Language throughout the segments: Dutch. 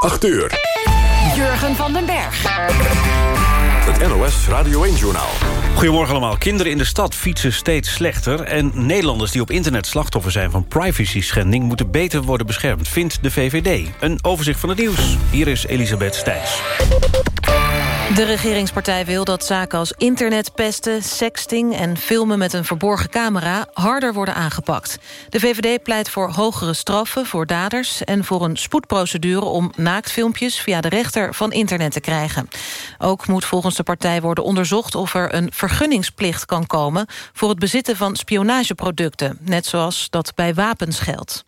8 uur. Jurgen van den Berg. Het NOS Radio 1-journaal. Goedemorgen allemaal. Kinderen in de stad fietsen steeds slechter... en Nederlanders die op internet slachtoffer zijn van privacy-schending... moeten beter worden beschermd, vindt de VVD. Een overzicht van het nieuws. Hier is Elisabeth Stijns. De regeringspartij wil dat zaken als internetpesten, sexting... en filmen met een verborgen camera harder worden aangepakt. De VVD pleit voor hogere straffen voor daders... en voor een spoedprocedure om naaktfilmpjes via de rechter van internet te krijgen. Ook moet volgens de partij worden onderzocht... of er een vergunningsplicht kan komen voor het bezitten van spionageproducten... net zoals dat bij wapens geldt.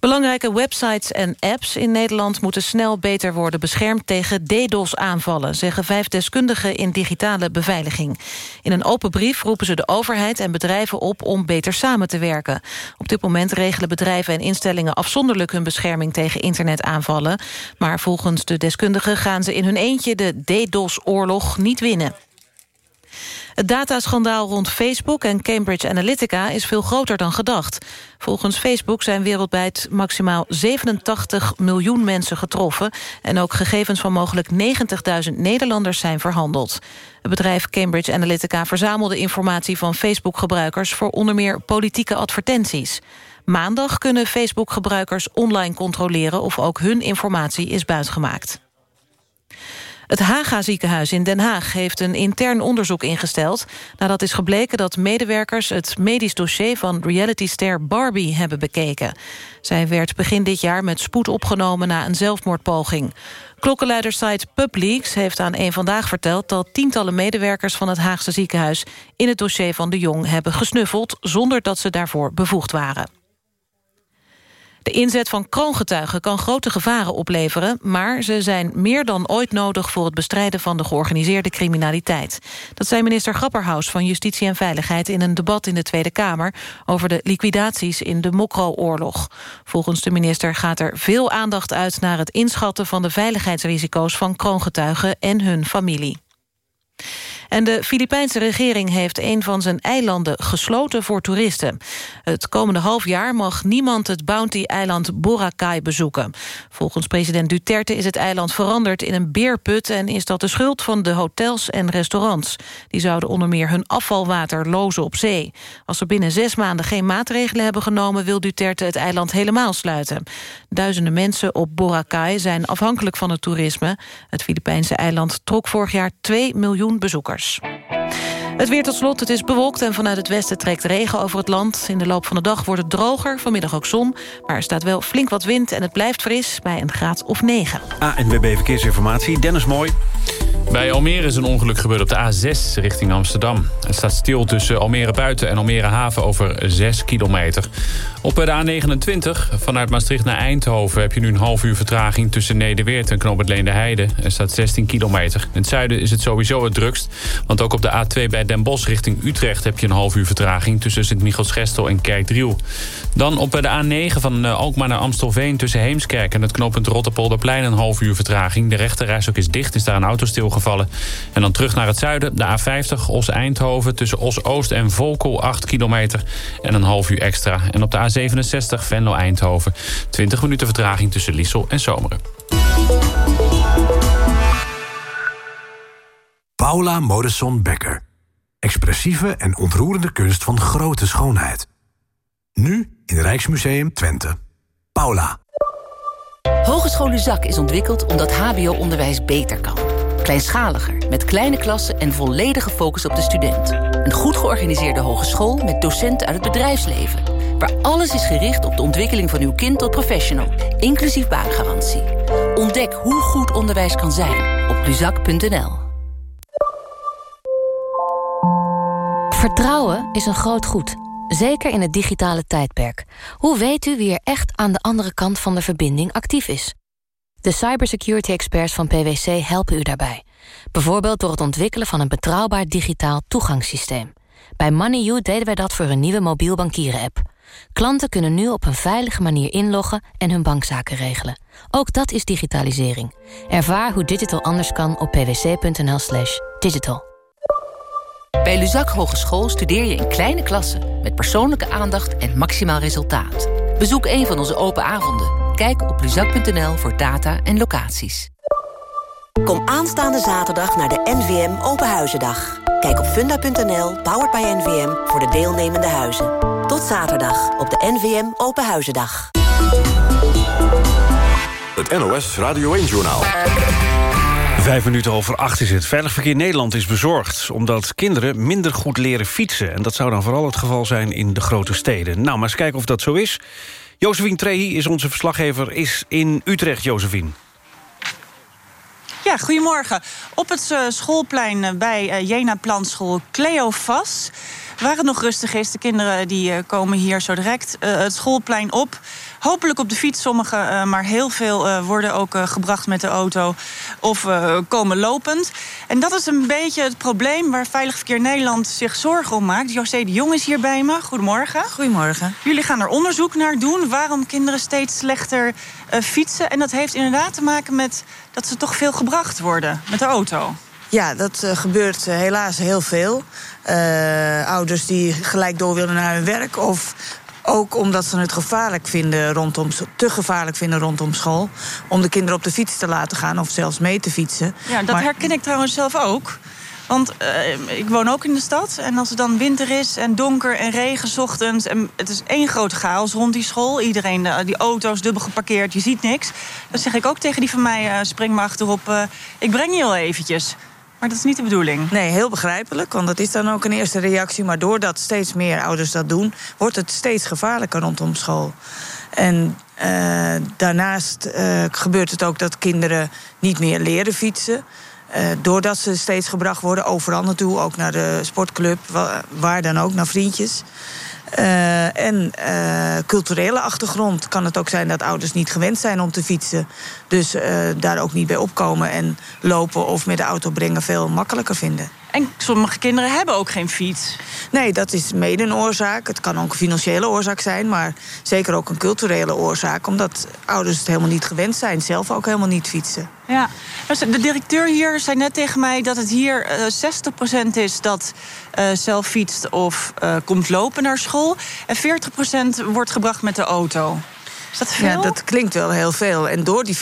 Belangrijke websites en apps in Nederland moeten snel beter worden beschermd tegen DDoS-aanvallen, zeggen vijf deskundigen in digitale beveiliging. In een open brief roepen ze de overheid en bedrijven op om beter samen te werken. Op dit moment regelen bedrijven en instellingen afzonderlijk hun bescherming tegen internetaanvallen. Maar volgens de deskundigen gaan ze in hun eentje de DDoS-oorlog niet winnen. Het dataschandaal rond Facebook en Cambridge Analytica is veel groter dan gedacht. Volgens Facebook zijn wereldwijd maximaal 87 miljoen mensen getroffen... en ook gegevens van mogelijk 90.000 Nederlanders zijn verhandeld. Het bedrijf Cambridge Analytica verzamelde informatie van Facebook-gebruikers... voor onder meer politieke advertenties. Maandag kunnen Facebook-gebruikers online controleren... of ook hun informatie is buitgemaakt. Het Haga ziekenhuis in Den Haag heeft een intern onderzoek ingesteld... nadat is gebleken dat medewerkers het medisch dossier van realityster Barbie hebben bekeken. Zij werd begin dit jaar met spoed opgenomen na een zelfmoordpoging. Klokkenluidersite PubLeaks heeft aan een Vandaag verteld... dat tientallen medewerkers van het Haagse ziekenhuis... in het dossier van de Jong hebben gesnuffeld... zonder dat ze daarvoor bevoegd waren. De inzet van kroongetuigen kan grote gevaren opleveren... maar ze zijn meer dan ooit nodig voor het bestrijden van de georganiseerde criminaliteit. Dat zei minister Grapperhaus van Justitie en Veiligheid... in een debat in de Tweede Kamer over de liquidaties in de Mokro-oorlog. Volgens de minister gaat er veel aandacht uit naar het inschatten van de veiligheidsrisico's van kroongetuigen en hun familie. En de Filipijnse regering heeft een van zijn eilanden gesloten voor toeristen. Het komende half jaar mag niemand het bounty-eiland Boracay bezoeken. Volgens president Duterte is het eiland veranderd in een beerput... en is dat de schuld van de hotels en restaurants. Die zouden onder meer hun afvalwater lozen op zee. Als ze binnen zes maanden geen maatregelen hebben genomen... wil Duterte het eiland helemaal sluiten. Duizenden mensen op Boracay zijn afhankelijk van het toerisme. Het Filipijnse eiland trok vorig jaar 2 miljoen bezoekers. Het weer tot slot, het is bewolkt en vanuit het westen trekt regen over het land. In de loop van de dag wordt het droger, vanmiddag ook zon. Maar er staat wel flink wat wind en het blijft fris bij een graad of 9. ANWB Verkeersinformatie, Dennis Mooi. Bij Almere is een ongeluk gebeurd op de A6 richting Amsterdam. Het staat stil tussen Almere Buiten en Almere Haven over 6 kilometer. Op de A29 vanuit Maastricht naar Eindhoven... heb je nu een half uur vertraging tussen Nederweert en Knoop Leende Heide. Er staat 16 kilometer. In het zuiden is het sowieso het drukst. Want ook op de A2 bij Den Bosch richting Utrecht... heb je een half uur vertraging tussen Sint-Michels-Gestel en Kerkdriel. Dan op de A9 van eh, Alkmaar naar Amstelveen tussen Heemskerk... en het knooppunt Rotterpolderplein een half uur vertraging. De rechterreis ook is dicht, is daar een auto stilgevallen. En dan terug naar het zuiden, de A50 Os-Eindhoven... tussen Os-Oost en Volkel 8 kilometer en een half uur extra. En op de A67 Venlo-Eindhoven 20 minuten vertraging tussen Liesel en Zomeren. Paula Modesson Becker. Expressieve en ontroerende kunst van grote schoonheid. Nu in Rijksmuseum Twente. Paula. Hogeschool Zak is ontwikkeld omdat hbo-onderwijs beter kan. Kleinschaliger, met kleine klassen en volledige focus op de student. Een goed georganiseerde hogeschool met docenten uit het bedrijfsleven. Waar alles is gericht op de ontwikkeling van uw kind tot professional. Inclusief baangarantie. Ontdek hoe goed onderwijs kan zijn op luzak.nl. Vertrouwen is een groot goed. Zeker in het digitale tijdperk. Hoe weet u wie er echt aan de andere kant van de verbinding actief is? De cybersecurity experts van PwC helpen u daarbij. Bijvoorbeeld door het ontwikkelen van een betrouwbaar digitaal toegangssysteem. Bij MoneyU deden wij dat voor een nieuwe mobiel bankieren app. Klanten kunnen nu op een veilige manier inloggen en hun bankzaken regelen. Ook dat is digitalisering. Ervaar hoe digital anders kan op pwc.nl slash digital. Bij Luzak Hogeschool studeer je in kleine klassen... met persoonlijke aandacht en maximaal resultaat. Bezoek een van onze open avonden Kijk op luzak.nl voor data en locaties. Kom aanstaande zaterdag naar de NVM Openhuizendag. Kijk op funda.nl, powered by NVM, voor de deelnemende huizen. Tot zaterdag op de NVM Openhuizendag. Het NOS Radio 1-journaal. Vijf minuten over acht is het. Veilig Verkeer Nederland is bezorgd... omdat kinderen minder goed leren fietsen. En dat zou dan vooral het geval zijn in de grote steden. Nou, maar eens kijken of dat zo is. Josephine Trehi is onze verslaggever, is in Utrecht, Josephine. Ja, goedemorgen. Op het uh, schoolplein uh, bij uh, Jena Plantschool Cleofas... waar het nog rustig is, de kinderen die komen hier zo direct het schoolplein op... Hopelijk op de fiets, sommige, maar heel veel worden ook gebracht met de auto of komen lopend. En dat is een beetje het probleem waar Veilig Verkeer Nederland zich zorgen om maakt. José de Jong is hier bij me. Goedemorgen. Goedemorgen. Jullie gaan er onderzoek naar doen waarom kinderen steeds slechter fietsen. En dat heeft inderdaad te maken met dat ze toch veel gebracht worden met de auto. Ja, dat uh, gebeurt uh, helaas heel veel. Uh, ouders die gelijk door willen naar hun werk... of ook omdat ze het gevaarlijk vinden rondom, te gevaarlijk vinden rondom school... om de kinderen op de fiets te laten gaan of zelfs mee te fietsen. Ja, dat maar... herken ik trouwens zelf ook. Want uh, ik woon ook in de stad. En als het dan winter is en donker en regen ochtends... en het is één grote chaos rond die school. Iedereen, uh, die auto's dubbel geparkeerd, je ziet niks. Dan zeg ik ook tegen die van mij, uh, spring maar achterop... ik breng je wel eventjes. Maar dat is niet de bedoeling. Nee, heel begrijpelijk, want dat is dan ook een eerste reactie. Maar doordat steeds meer ouders dat doen... wordt het steeds gevaarlijker rondom school. En uh, daarnaast uh, gebeurt het ook dat kinderen niet meer leren fietsen. Uh, doordat ze steeds gebracht worden, overal naartoe. Ook naar de sportclub, waar dan ook, naar vriendjes. Uh, en uh, culturele achtergrond kan het ook zijn dat ouders niet gewend zijn om te fietsen. Dus uh, daar ook niet bij opkomen en lopen of met de auto brengen veel makkelijker vinden. En sommige kinderen hebben ook geen fiets. Nee, dat is mede een oorzaak. Het kan ook een financiële oorzaak zijn, maar zeker ook een culturele oorzaak. Omdat ouders het helemaal niet gewend zijn, zelf ook helemaal niet fietsen. Ja, de directeur hier zei net tegen mij dat het hier uh, 60% is dat uh, zelf fietst of uh, komt lopen naar school. En 40% wordt gebracht met de auto. Is dat veel? Ja, dat klinkt wel heel veel. En door die 40%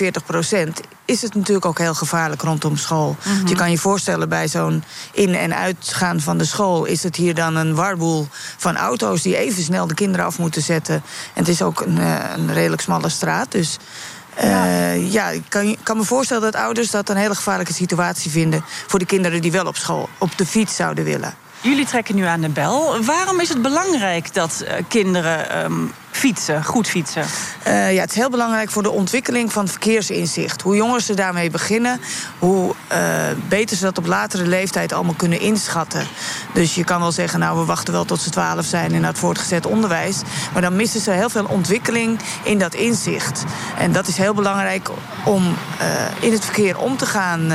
is het natuurlijk ook heel gevaarlijk rondom school. Mm -hmm. Je kan je voorstellen, bij zo'n in- en uitgaan van de school... is het hier dan een warboel van auto's die even snel de kinderen af moeten zetten. En het is ook een, een redelijk smalle straat, dus... Ja, uh, ja ik kan, kan, me voorstellen dat ouders dat een hele gevaarlijke situatie vinden... voor de kinderen die wel op school op de fiets zouden willen. Jullie trekken nu aan de bel. Waarom is het belangrijk dat uh, kinderen um, fietsen, goed fietsen? Uh, ja, het is heel belangrijk voor de ontwikkeling van verkeersinzicht. Hoe jonger ze daarmee beginnen, hoe uh, beter ze dat op latere leeftijd allemaal kunnen inschatten. Dus je kan wel zeggen, nou, we wachten wel tot ze twaalf zijn in het voortgezet onderwijs. Maar dan missen ze heel veel ontwikkeling in dat inzicht. En dat is heel belangrijk om uh, in het verkeer om te gaan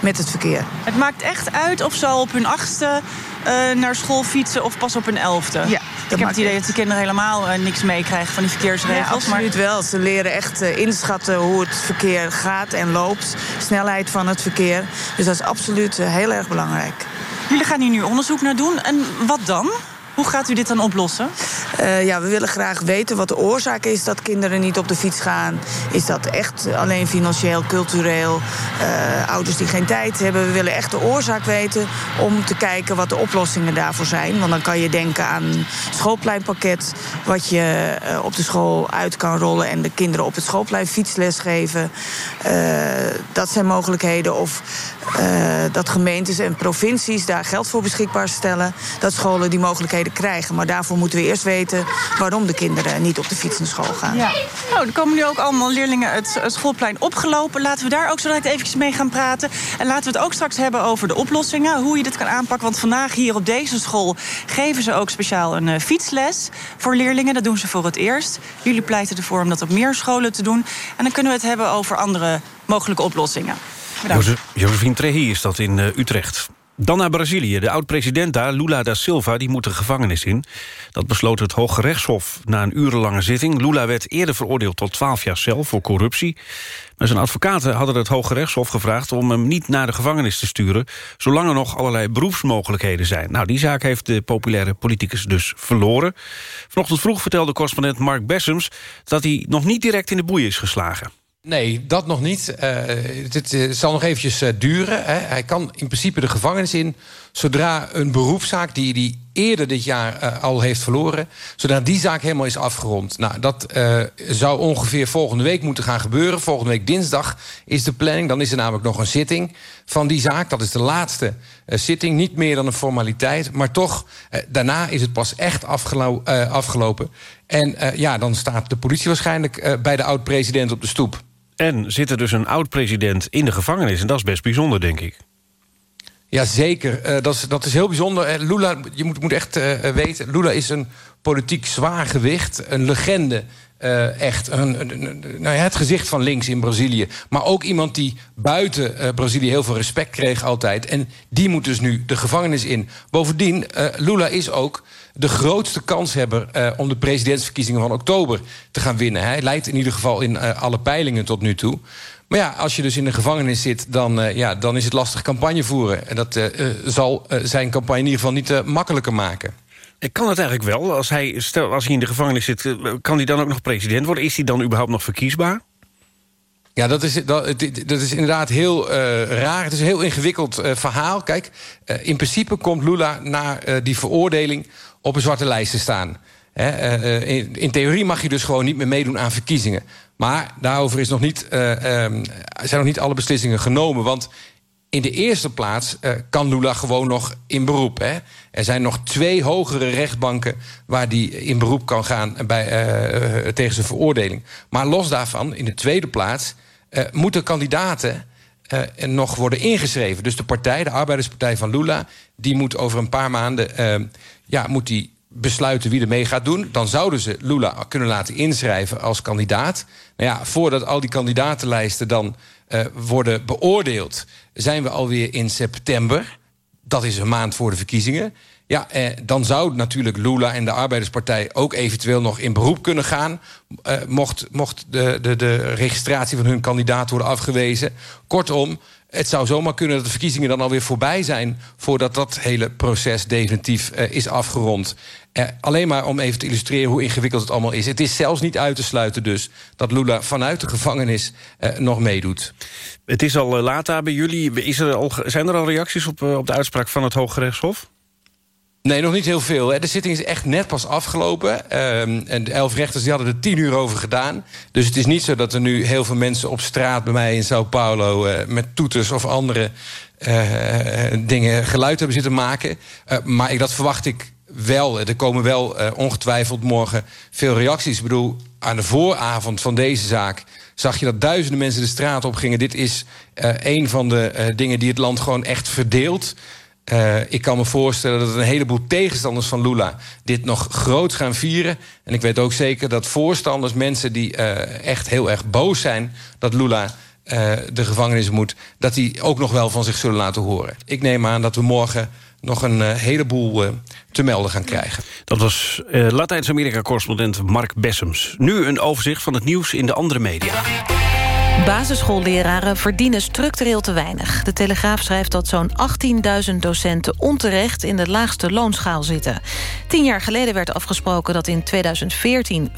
met het verkeer. Het maakt echt uit of ze al op hun achtste naar school fietsen of pas op hun elfde. Ja, ik heb het idee dat de kinderen helemaal uh, niks meekrijgen van die verkeersregels. Ja, absoluut maar... wel. Ze leren echt uh, inschatten hoe het verkeer gaat en loopt. Snelheid van het verkeer. Dus dat is absoluut heel erg belangrijk. Jullie gaan hier nu onderzoek naar doen. En wat dan? Hoe gaat u dit dan oplossen? Uh, ja, we willen graag weten wat de oorzaak is dat kinderen niet op de fiets gaan. Is dat echt alleen financieel, cultureel? Uh, ouders die geen tijd hebben. We willen echt de oorzaak weten om te kijken wat de oplossingen daarvoor zijn. Want dan kan je denken aan een schoolpleinpakket... wat je uh, op de school uit kan rollen en de kinderen op het schoolplein fietsles geven. dat zijn mogelijkheden. Of dat gemeentes en provincies daar geld voor beschikbaar stellen. Dat scholen die mogelijkheden krijgen. Maar daarvoor moeten we eerst weten waarom de kinderen niet op de fiets naar school gaan. Ja. Nou, er komen nu ook allemaal leerlingen het schoolplein opgelopen. Laten we daar ook zo direct eventjes mee gaan praten. En laten we het ook straks hebben over de oplossingen. Hoe je dit kan aanpakken. Want vandaag hier op deze school geven ze ook speciaal een uh, fietsles voor leerlingen. Dat doen ze voor het eerst. Jullie pleiten ervoor om dat op meer scholen te doen. En dan kunnen we het hebben over andere mogelijke oplossingen. Bedankt. Josephine Trehi is dat in uh, Utrecht. Dan naar Brazilië. De oud-president daar, Lula da Silva, die moet de gevangenis in. Dat besloot het Hoge Rechtshof na een urenlange zitting. Lula werd eerder veroordeeld tot 12 jaar cel voor corruptie. Maar zijn advocaten hadden het Hoge Rechtshof gevraagd... om hem niet naar de gevangenis te sturen... zolang er nog allerlei beroepsmogelijkheden zijn. Nou, die zaak heeft de populaire politicus dus verloren. Vanochtend vroeg vertelde correspondent Mark Bessems... dat hij nog niet direct in de boei is geslagen. Nee, dat nog niet. Uh, het, het, zal nog eventjes uh, duren. Hè. Hij kan in principe de gevangenis in... zodra een beroepszaak die hij eerder dit jaar al heeft verloren... zodra die zaak helemaal is afgerond. Nou, dat zou ongeveer volgende week moeten gaan gebeuren. Volgende week dinsdag is de planning. Dan is er namelijk nog een zitting van die zaak. Dat is de laatste zitting. Niet meer dan een formaliteit. Maar toch, daarna is het pas echt afgelo afgelopen. En ja, dan staat de politie waarschijnlijk bij de oud-president op de stoep. En zit er dus een oud-president in de gevangenis. En dat is best bijzonder, denk ik. Ja, zeker. Uh, dat, is, dat is heel bijzonder. Uh, Lula, je moet, moet echt uh, weten... Lula is een politiek zwaargewicht, een legende. echt een, nou ja, het gezicht van links in Brazilië. Maar ook iemand die buiten Brazilië heel veel respect kreeg altijd. En die moet dus nu de gevangenis in. Bovendien, Lula is ook de grootste kanshebber uh, om de presidentsverkiezingen van oktober te gaan winnen. Hij leidt in ieder geval in uh, alle peilingen tot nu toe. Maar ja, als je dus in de gevangenis zit, dan, uh, ja, dan is het lastig campagne voeren. En dat zal zijn campagne in ieder geval niet makkelijker maken. Ik kan het eigenlijk wel. Als hij, stel, als hij in de gevangenis zit, kan hij dan ook nog president worden? Is hij dan überhaupt nog verkiesbaar? Ja, dat is, dat, dat is inderdaad heel uh, raar. Het is een heel ingewikkeld uh, verhaal. Kijk, uh, in principe komt Lula na die veroordeling op een zwarte lijst te staan. in, in, theorie mag je dus gewoon niet meer meedoen aan verkiezingen. Maar daarover is nog niet, um, zijn nog niet alle beslissingen genomen. Want in de eerste plaats kan Lula gewoon nog in beroep. Hè? Er zijn nog twee hogere rechtbanken waar die in beroep kan gaan bij, tegen zijn veroordeling. Maar los daarvan, in de tweede plaats moeten kandidaten nog worden ingeschreven. Dus de partij, de Arbeiderspartij van Lula... die moet over een paar maanden uh, ja, moet die besluiten wie er mee gaat doen. Dan zouden ze Lula kunnen laten inschrijven als kandidaat. Nou ja, voordat al die kandidatenlijsten dan worden beoordeeld... zijn we alweer in september. Dat is een maand voor de verkiezingen. Ja, eh, dan zou natuurlijk Lula en de Arbeiderspartij ook eventueel nog in beroep kunnen gaan. Eh, mocht mocht de, de, de registratie van hun kandidaat worden afgewezen. Kortom, het zou zomaar kunnen dat de verkiezingen dan alweer voorbij zijn... voordat dat hele proces definitief uh, is afgerond. Uh, alleen maar om even te illustreren hoe ingewikkeld het allemaal is. Het is zelfs niet uit te sluiten dus dat Lula vanuit de gevangenis uh, nog meedoet. Het is al laat daar bij jullie. Is er al, zijn er al reacties op, op de uitspraak van het Hoge Rechtshof? Nee, nog niet heel veel. De zitting is echt net pas afgelopen. Um, en de elf rechters die hadden er tien uur over gedaan. Dus het is niet zo dat er nu heel veel mensen op straat bij mij in Sao Paulo... Uh, met toeters of andere uh, dingen geluid hebben zitten maken. Maar ik, dat verwacht ik wel. Er komen wel ongetwijfeld morgen veel reacties. Ik bedoel, aan de vooravond van deze zaak zag je dat duizenden mensen de straat op gingen. Dit is een van de dingen die het land gewoon echt verdeelt... Uh, ik kan me voorstellen dat een heleboel tegenstanders van Lula... dit nog groot gaan vieren. En ik weet ook zeker dat voorstanders, mensen die uh, echt heel erg boos zijn... dat Lula uh, de gevangenis moet, dat die ook nog wel van zich zullen laten horen. Ik neem aan dat we morgen nog een heleboel te melden gaan krijgen. Dat was Latijns-Amerika-correspondent Mark Bessems. Nu een overzicht van het nieuws in de andere media. Basisschoolleraren verdienen structureel te weinig. De Telegraaf schrijft dat zo'n 18.000 docenten onterecht... in de laagste loonschaal zitten. Tien jaar geleden werd afgesproken dat in 2014... 40%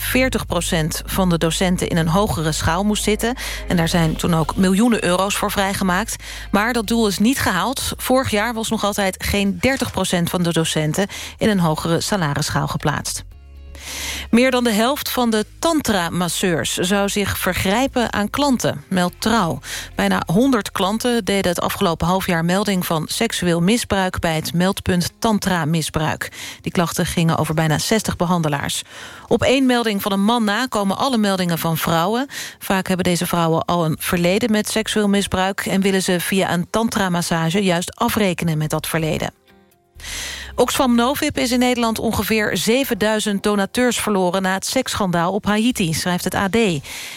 van de docenten in een hogere schaal moest zitten. En daar zijn toen ook miljoenen euro's voor vrijgemaakt. Maar dat doel is niet gehaald. Vorig jaar was nog altijd geen 30% van de docenten... in een hogere salarisschaal geplaatst. Meer dan de helft van de tantra-masseurs zou zich vergrijpen aan klanten, meldt Trouw. Bijna 100 klanten deden het afgelopen halfjaar melding van seksueel misbruik bij het meldpunt tantra-misbruik. Die klachten gingen over bijna 60 behandelaars. Op één melding van een man na komen alle meldingen van vrouwen. Vaak hebben deze vrouwen al een verleden met seksueel misbruik... en willen ze via een tantra-massage juist afrekenen met dat verleden. Oxfam Novib is in Nederland ongeveer 7000 donateurs verloren... na het seksschandaal op Haiti, schrijft het AD.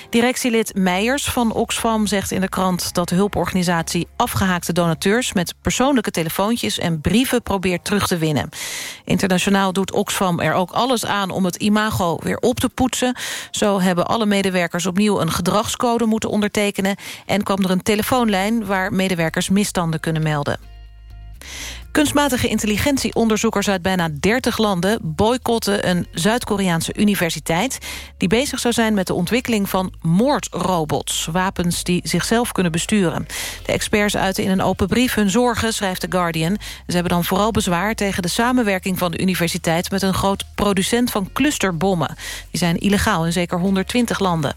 Directielid Meijers van Oxfam zegt in de krant... dat de hulporganisatie afgehaakte donateurs... met persoonlijke telefoontjes en brieven probeert terug te winnen. Internationaal doet Oxfam er ook alles aan om het imago weer op te poetsen. Zo hebben alle medewerkers opnieuw een gedragscode moeten ondertekenen... en kwam er een telefoonlijn waar medewerkers misstanden kunnen melden. Kunstmatige intelligentieonderzoekers uit bijna 30 landen... boycotten een Zuid-Koreaanse universiteit... die bezig zou zijn met de ontwikkeling van moordrobots. Wapens die zichzelf kunnen besturen. De experts uiten in een open brief hun zorgen, schrijft The Guardian. Ze hebben dan vooral bezwaar tegen de samenwerking van de universiteit... met een groot producent van clusterbommen. Die zijn illegaal in zeker 120 landen.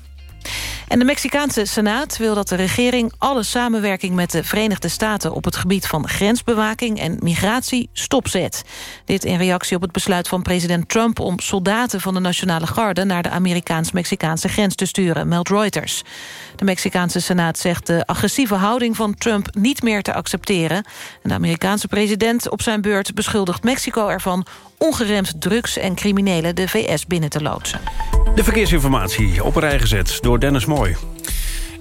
En de Mexicaanse Senaat wil dat de regering alle samenwerking met de Verenigde Staten op het gebied van grensbewaking en migratie stopzet. Dit in reactie op het besluit van president Trump om soldaten van de Nationale Garde naar de Amerikaans-Mexicaanse grens te sturen, meldt Reuters. De Mexicaanse Senaat zegt de agressieve houding van Trump niet meer te accepteren. En de Amerikaanse president op zijn beurt beschuldigt Mexico ervan ongeremd drugs en criminelen de VS binnen te loodsen. De verkeersinformatie op een rij gezet door Dennis Mooi.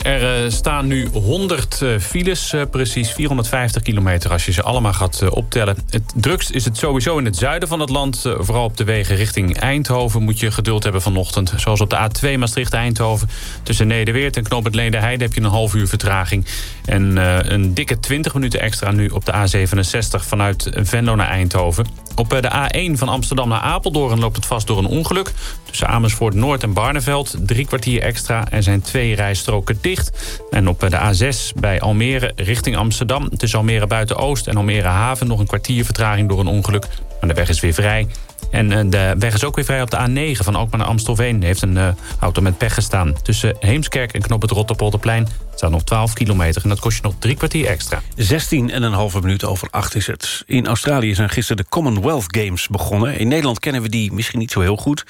Er uh, staan nu 100 uh, files, uh, precies 450 kilometer als je ze allemaal gaat optellen. Het drukst is het sowieso in het zuiden van het land. vooral op de wegen richting Eindhoven moet je geduld hebben vanochtend. Zoals op de A2 Maastricht-Eindhoven. Tussen Nederweert en Knoop heb je een half uur vertraging. En een dikke 20 minuten extra nu op de A67 vanuit Venlo naar Eindhoven. Op de A1 van Amsterdam naar Apeldoorn loopt het vast door een ongeluk. Tussen Amersfoort Noord en Barneveld drie kwartier extra. Er zijn twee rijstroken dicht. En op de A6 bij Almere richting Amsterdam... tussen Almere Buiten-Oost en Almere Haven... nog een kwartier vertraging door een ongeluk. Maar de weg is weer vrij. En eh, de weg is ook weer vrij op de A9 van Alkmaar naar Amstelveen. heeft een uh, auto met pech gestaan. Tussen Heemskerk en Knop het Rotterpolderplein staat nog 12 kilometer. En dat kost je nog drie kwartier extra. 16 en een halve minuut over 8 is het. In Australië zijn gisteren de Commonwealth Games begonnen. In Nederland kennen we die misschien niet zo heel goed.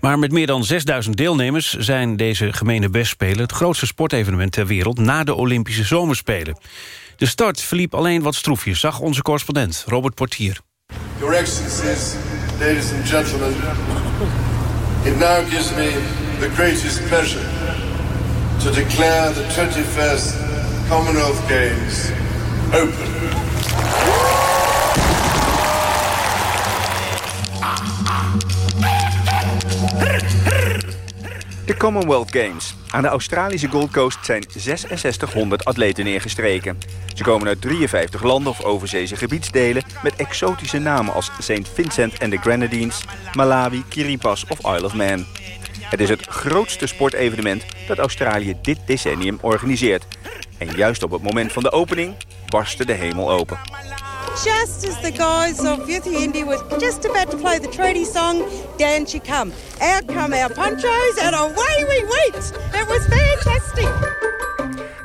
Maar met meer dan 6000 deelnemers zijn deze gemene bestspelen... het grootste sportevenement ter wereld na de Olympische Zomerspelen. De start verliep alleen wat stroefjes, zag onze correspondent Robert Portier. Your Excellencies, ladies and gentlemen... it now gives me the greatest pleasure... to declare the 21st Commonwealth Games open. De Commonwealth Games. Aan de Australische Gold Coast zijn 6600 atleten neergestreken. Ze komen uit 53 landen of overzeese gebiedsdelen... met exotische namen als St. Vincent and the Grenadines... Malawi, Kiribati of Isle of Man. Het is het grootste sportevenement dat Australië dit decennium organiseert. En juist op het moment van de opening barstte de hemel open. Just as the guys of Youth Indy were just about to play the treaty song, down she come. Out come our ponchos and away we went. It was fantastic.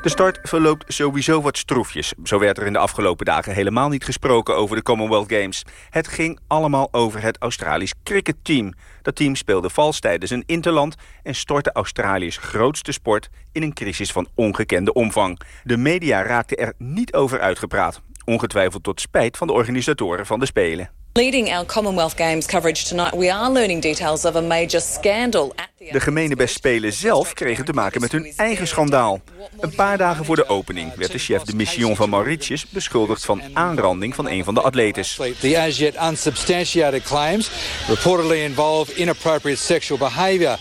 De start verloopt sowieso wat stroefjes. Zo werd er in de afgelopen dagen helemaal niet gesproken over de Commonwealth Games. Het ging allemaal over het Australisch cricketteam. Dat team speelde vals tijdens een interland... en stortte Australië's grootste sport in een crisis van ongekende omvang. De media raakten er niet over uitgepraat. Ongetwijfeld tot spijt van de organisatoren van de Spelen. Leading our Commonwealth Games coverage tonight, we are learning details of a major scandal at de gemene spelen zelf kregen te maken met hun eigen schandaal. Een paar dagen voor de opening werd de chef de mission van Mauritius beschuldigd van aanranding van een van de atletes. The as yet unsubstantiated claims reportedly involve inappropriate sexual behavior.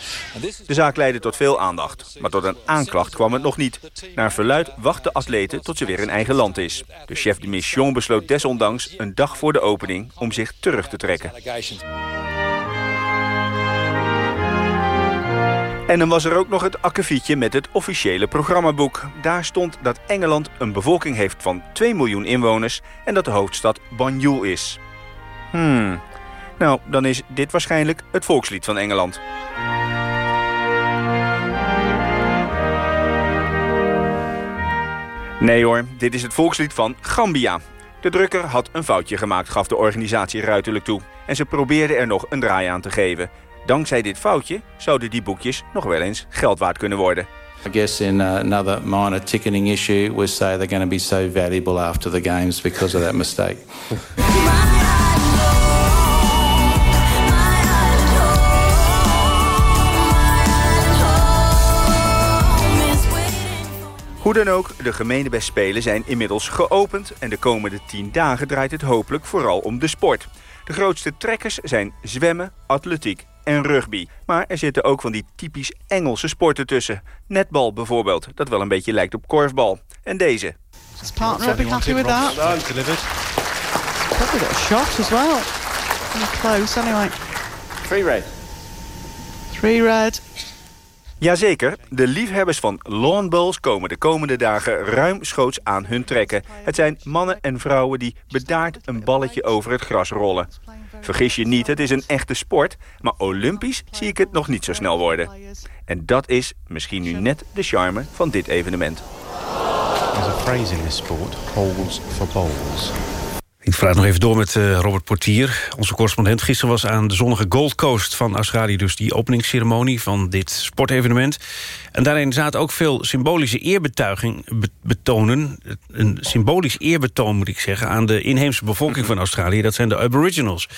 De zaak leidde tot veel aandacht, maar tot een aanklacht kwam het nog niet. Naar verluid wacht de atlete tot ze weer in eigen land is. De chef de mission besloot desondanks een dag voor de opening om zich terug te trekken. En dan was er ook nog het akkefietje met het officiële programmaboek. Daar stond dat Engeland een bevolking heeft van 2 miljoen inwoners... en dat de hoofdstad Banjul is. Hmm, nou, dan is dit waarschijnlijk het volkslied van Engeland. Nee hoor, dit is het volkslied van Gambia. De drukker had een foutje gemaakt, gaf de organisatie ruiterlijk toe. En ze probeerden er nog een draai aan te geven. Dankzij dit foutje zouden die boekjes nog wel eens geld waard kunnen worden. I guess in uh, another minor ticketing issue, we say they're going to be so valuable after the games because of that mistake. Hoe dan ook, de gemeentebestspelen zijn inmiddels geopend en de komende 10 dagen draait het hopelijk vooral om de sport. De grootste trekkers zijn zwemmen, atletiek en rugby. Maar er zitten ook van die typisch Engelse sporten tussen. Netbal bijvoorbeeld, dat wel een beetje lijkt op korfbal. En deze. His partner will be happy with that. delivered. Probably got a shot as well. Close anyway. Three red. Three red. Jazeker, de liefhebbers van lawn bowls komen de komende dagen ruimschoots aan hun trekken. Het zijn mannen en vrouwen die bedaard een balletje over het gras rollen. Vergis je niet, het is een echte sport, maar olympisch zie ik het nog niet zo snel worden. En dat is misschien nu net de charme van dit evenement. There's a phrase in this sport, holes for bowls. Ik vraag nog even door met uh, Robert Portier. Onze correspondent gisteren was aan de zonnige Gold Coast van Australië... dus die openingsceremonie van dit sportevenement. En daarin zaten ook veel symbolische eerbetuiging be betonen. Een symbolisch eerbetoon, moet ik zeggen... aan de inheemse bevolking van Australië. Dat zijn de Aboriginals.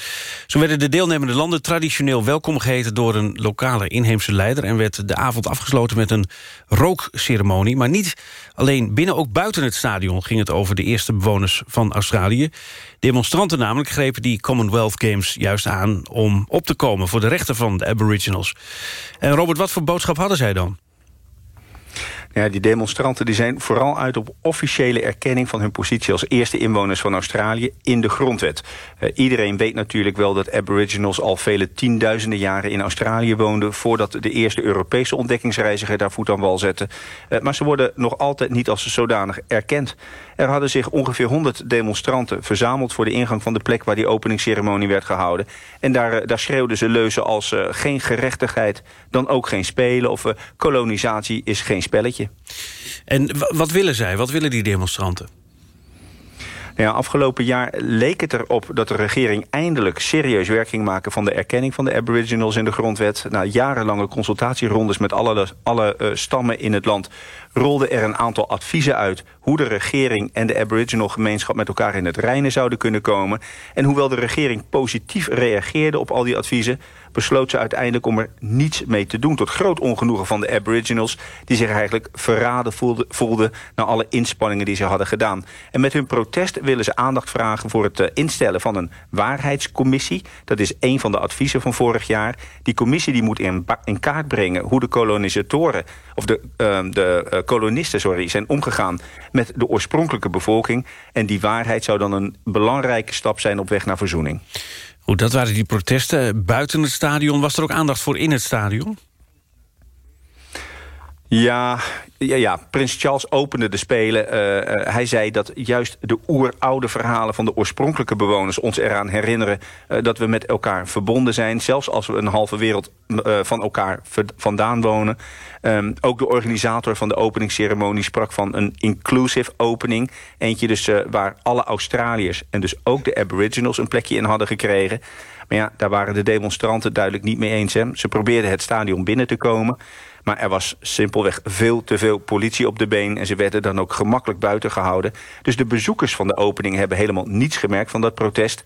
Zo werden de deelnemende landen traditioneel welkom geheten... door een lokale inheemse leider... en werd de avond afgesloten met een rookceremonie. Maar niet alleen binnen, ook buiten het stadion... ging het over de eerste bewoners van Australië. Demonstranten namelijk grepen die Commonwealth Games juist aan... om op te komen voor de rechten van de Aboriginals. En Robert, wat voor boodschap hadden zij dan? Ja, die demonstranten die zijn vooral uit op officiële erkenning... van hun positie als eerste inwoners van Australië in de grondwet. Uh, iedereen weet natuurlijk wel dat aboriginals al vele tienduizenden jaren in Australië woonden... voordat de eerste Europese ontdekkingsreiziger daar voet aan wal zette. Uh, maar ze worden nog altijd niet als zodanig erkend. Er hadden zich ongeveer 100 demonstranten verzameld... voor de ingang van de plek waar die openingsceremonie werd gehouden. En daar, uh, daar schreeuwden ze leuzen als geen gerechtigheid, dan ook geen spelen... of kolonisatie is geen spelletje. En wat willen zij? Wat willen die demonstranten? Ja, afgelopen jaar leek het erop dat de regering eindelijk serieus werking maken van de erkenning van de aboriginals in de grondwet. Na jarenlange consultatierondes met alle, alle uh, stammen in het land rolden er een aantal adviezen uit hoe de regering en de aboriginal gemeenschap met elkaar in het reinen zouden kunnen komen. En hoewel de regering positief reageerde op al die adviezen, besloot ze uiteindelijk om er niets mee te doen. Tot groot ongenoegen van de aboriginals... die zich eigenlijk verraden voelden, naar alle inspanningen die ze hadden gedaan. En met hun protest willen ze aandacht vragen... voor het uh, instellen van een waarheidscommissie. Dat is een van de adviezen van vorig jaar. Die commissie die moet in, in kaart brengen hoe de kolonisatoren... of de, uh, de uh, kolonisten sorry, zijn omgegaan met de oorspronkelijke bevolking. En die waarheid zou dan een belangrijke stap zijn op weg naar verzoening. Goed, dat waren die protesten buiten het stadion. Was er ook aandacht voor in het stadion? Ja, ja, Prins Charles opende de Spelen. Uh, uh, hij zei dat juist de oeroude verhalen van de oorspronkelijke bewoners... ons eraan herinneren uh, dat we met elkaar verbonden zijn. Zelfs als we een halve wereld van elkaar vandaan wonen. Um, ook de organisator van de openingsceremonie sprak van een inclusive opening. Eentje dus waar alle Australiërs en dus ook de aboriginals een plekje in hadden gekregen. Maar ja, daar waren de demonstranten duidelijk niet mee eens. Hè. Ze probeerden het stadion binnen te komen... Maar er was simpelweg veel te veel politie op de been... en ze werden dan ook gemakkelijk buiten gehouden. Dus de bezoekers van de opening hebben helemaal niets gemerkt van dat protest.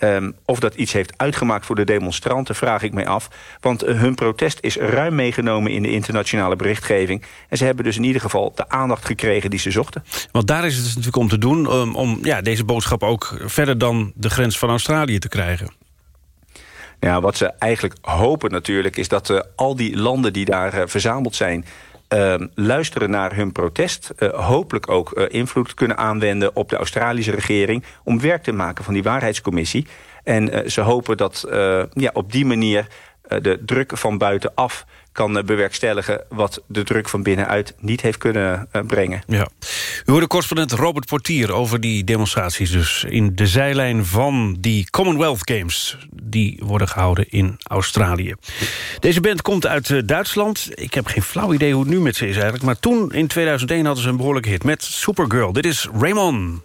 Um, of dat iets heeft uitgemaakt voor de demonstranten, vraag ik mij af. Want uh, hun protest is ruim meegenomen in de internationale berichtgeving. En ze hebben dus in ieder geval de aandacht gekregen die ze zochten. Want daar is het dus natuurlijk om te doen... Om ja, deze boodschap ook verder dan de grens van Australië te krijgen. Ja, wat ze eigenlijk hopen natuurlijk is dat uh, al die landen die daar uh, verzameld zijn... Uh, luisteren naar hun protest. Uh, hopelijk ook invloed kunnen aanwenden op de Australische regering... om werk te maken van die waarheidscommissie. En ze hopen dat ja, op die manier de druk van buitenaf kan bewerkstelligen... wat de druk van binnenuit niet heeft kunnen uh, brengen. Ja. U hoorde correspondent Robert Portier over die demonstraties... dus in de zijlijn van die Commonwealth Games... die worden gehouden in Australië. Deze band komt uit uh, Duitsland. Ik heb geen flauw idee hoe het nu met ze is eigenlijk... maar toen, in 2001, hadden ze een behoorlijke hit met Supergirl. Dit is Raymond.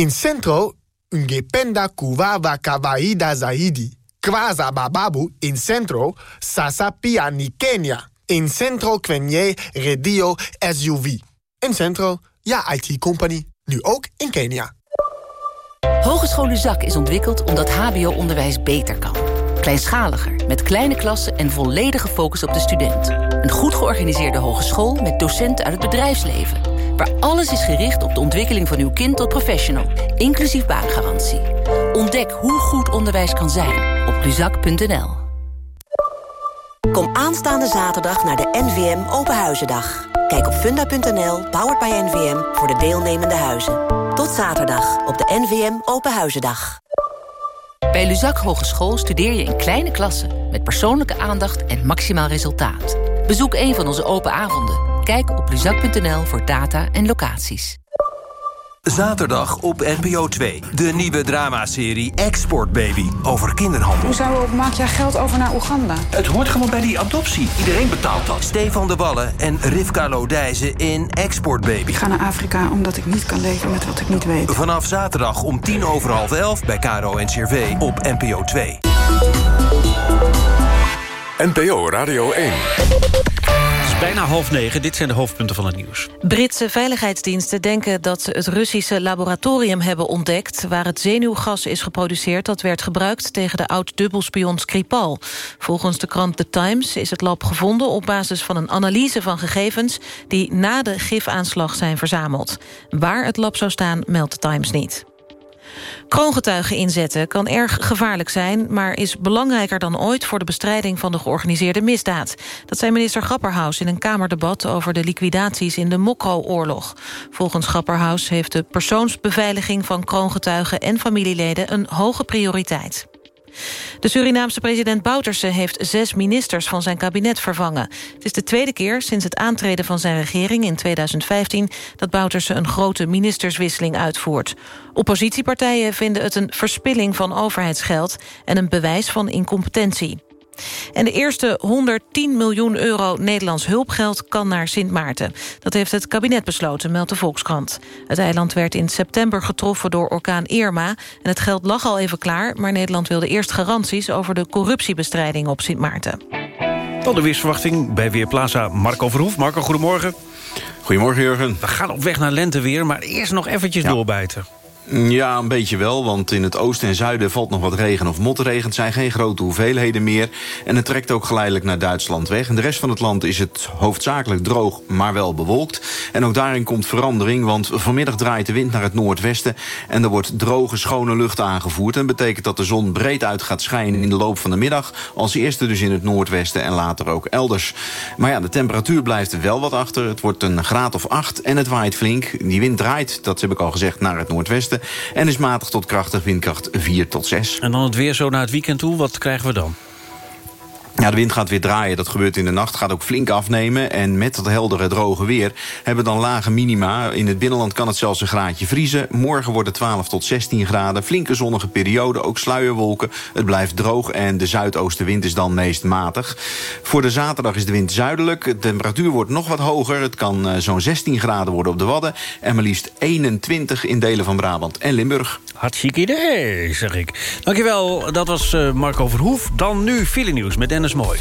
In Centro, ungependa kuwawa kawaida zaidi. Kwaza bababu in Centro, sasa pia ni Kenya. In Centro kwenye radio SUV. In Centro, ja IT-company. Nu ook in Kenia. Hogeschool Luzak is ontwikkeld omdat hbo-onderwijs beter kan. Kleinschaliger, met kleine klassen en volledige focus op de student. Een goed georganiseerde hogeschool met docenten uit het bedrijfsleven. Waar alles is gericht op de ontwikkeling van uw kind tot professional. Inclusief baangarantie. Ontdek hoe goed onderwijs kan zijn op luzak.nl. Kom aanstaande zaterdag naar de NVM Openhuizendag. Kijk op funda.nl, powered by NVM, voor de deelnemende huizen. Tot zaterdag op de NVM Openhuizendag. Bij Luzak Hogeschool studeer je in kleine klassen... met persoonlijke aandacht en maximaal resultaat. Bezoek een van onze open avonden. Kijk op luzak.nl voor data en locaties. Zaterdag op NPO 2. De nieuwe dramaserie Export Baby over kinderhandel. Hoezo maak jij geld over naar Oeganda? Het hoort gewoon bij die adoptie. Iedereen betaalt dat. Stefan de Wallen en Rivka Lodijzen in Export Baby. Ik ga naar Afrika omdat ik niet kan leven met wat ik niet weet. Vanaf zaterdag om tien over half elf bij Caro en CRV op NPO 2. NPO Radio 1. Bijna half negen, dit zijn de hoofdpunten van het nieuws. Britse veiligheidsdiensten denken dat ze het Russische laboratorium hebben ontdekt... waar het zenuwgas is geproduceerd dat werd gebruikt... tegen de oud-dubbelspion Skripal. Volgens de krant The Times is het lab gevonden... op basis van een analyse van gegevens... die na de gifaanslag zijn verzameld. Waar het lab zou staan, meldt The Times niet. Kroongetuigen inzetten kan erg gevaarlijk zijn... maar is belangrijker dan ooit voor de bestrijding van de georganiseerde misdaad. Dat zei minister Grapperhaus in een Kamerdebat... over de liquidaties in de Mokro-oorlog. Volgens Grapperhaus heeft de persoonsbeveiliging van kroongetuigen... en familieleden een hoge prioriteit. De Surinaamse president Bouterse heeft zes ministers van zijn kabinet vervangen. Het is de tweede keer sinds het aantreden van zijn regering in 2015... dat Bouterse een grote ministerswisseling uitvoert. Oppositiepartijen vinden het een verspilling van overheidsgeld... en een bewijs van incompetentie. En de eerste 110 miljoen euro Nederlands hulpgeld kan naar Sint Maarten. Dat heeft het kabinet besloten, meldt de Volkskrant. Het eiland werd in september getroffen door orkaan Irma... en het geld lag al even klaar, maar Nederland wilde eerst garanties... over de corruptiebestrijding op Sint Maarten. Dan de weersverwachting bij Weerplaza Marco Verhoef. Marco, goedemorgen. Goedemorgen, Jurgen. We gaan op weg naar lenteweer, maar eerst nog eventjes doorbijten. Ja, een beetje wel, want in het oosten en zuiden valt nog wat regen of motregen. Het zijn geen grote hoeveelheden meer. En het trekt ook geleidelijk naar Duitsland weg. In de rest van het land is het hoofdzakelijk droog, maar wel bewolkt. En ook daarin komt verandering, want vanmiddag draait de wind naar het noordwesten... en er wordt droge, schone lucht aangevoerd. En betekent dat de zon breed uit gaat schijnen in de loop van de middag... als eerste dus in het noordwesten en later ook elders. Maar ja, de temperatuur blijft wel wat achter. Het wordt een graad of acht en het waait flink. Die wind draait, dat heb ik al gezegd, naar het noordwesten... En is matig tot krachtig windkracht 4 tot 6. En dan het weer zo naar het weekend toe. Wat krijgen we dan? Ja, de wind gaat weer draaien. Dat gebeurt in de nacht. Gaat ook flink afnemen. En met dat heldere, droge weer hebben we dan lage minima. In het binnenland kan het zelfs een graadje vriezen. Morgen wordt het 12 tot 16 graden. Flinke zonnige periode, ook sluierwolken. Het blijft droog en de zuidoostenwind is dan meest matig. Voor de zaterdag is de wind zuidelijk. De temperatuur wordt nog wat hoger. Het kan uh, zo'n 16 graden worden op de Wadden. En maar liefst 21 in delen van Brabant en Limburg. Hartstikke idee, zeg ik. Dankjewel, dat was uh, Marco Verhoef. Dan nu file nieuws met Dennis Mooi.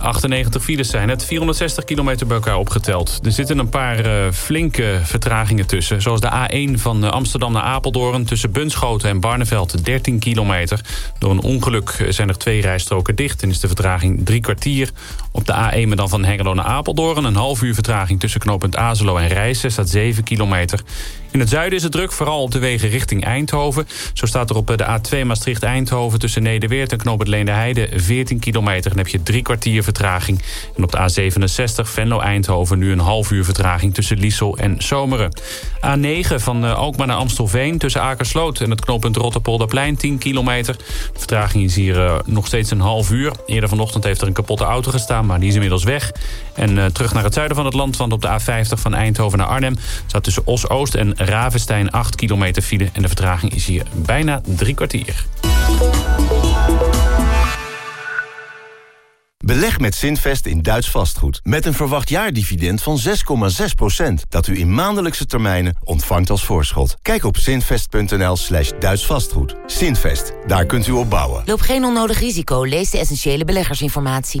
98 files zijn het, 460 kilometer bij elkaar opgeteld. Er zitten een paar uh, flinke vertragingen tussen. Zoals de A1 van uh, Amsterdam naar Apeldoorn... tussen Bunschoten en Barneveld, 13 kilometer. Door een ongeluk zijn er twee rijstroken dicht... en is de vertraging drie kwartier. Op de A1 dan van Hengelo naar Apeldoorn... een half uur vertraging tussen knooppunt Azelo en Rijssen... staat 7 kilometer. In het zuiden is het druk, vooral op de wegen richting Eindhoven. Zo staat er op de A2 Maastricht-Eindhoven... tussen Nederweert en knooppunt Leendeheide 14 kilometer. Dan heb je drie kwartier vertraging. En op de A67 Venlo-Eindhoven nu een half uur vertraging... tussen Liesel en Zomeren. A9 van Alkmaar naar Amstelveen tussen Akersloot... en het knooppunt Rotterpolderplein 10 kilometer. De vertraging is hier uh, nog steeds een half uur. Eerder vanochtend heeft er een kapotte auto gestaan, maar die is inmiddels weg. En uh, terug naar het zuiden van het land, want op de A50 van Eindhoven naar Arnhem... staat tussen Os-Oost en Ravenstein 8 kilometer file... en de vertraging is hier bijna drie kwartier. Beleg met Zinvest in Duits vastgoed. Met een verwacht jaardividend van 6,6%. Dat u in maandelijkse termijnen ontvangt als voorschot. Kijk op zinvest.nl slash Duits vastgoed. Zinvest, daar kunt u op bouwen. Loop geen onnodig risico. Lees de essentiële beleggersinformatie.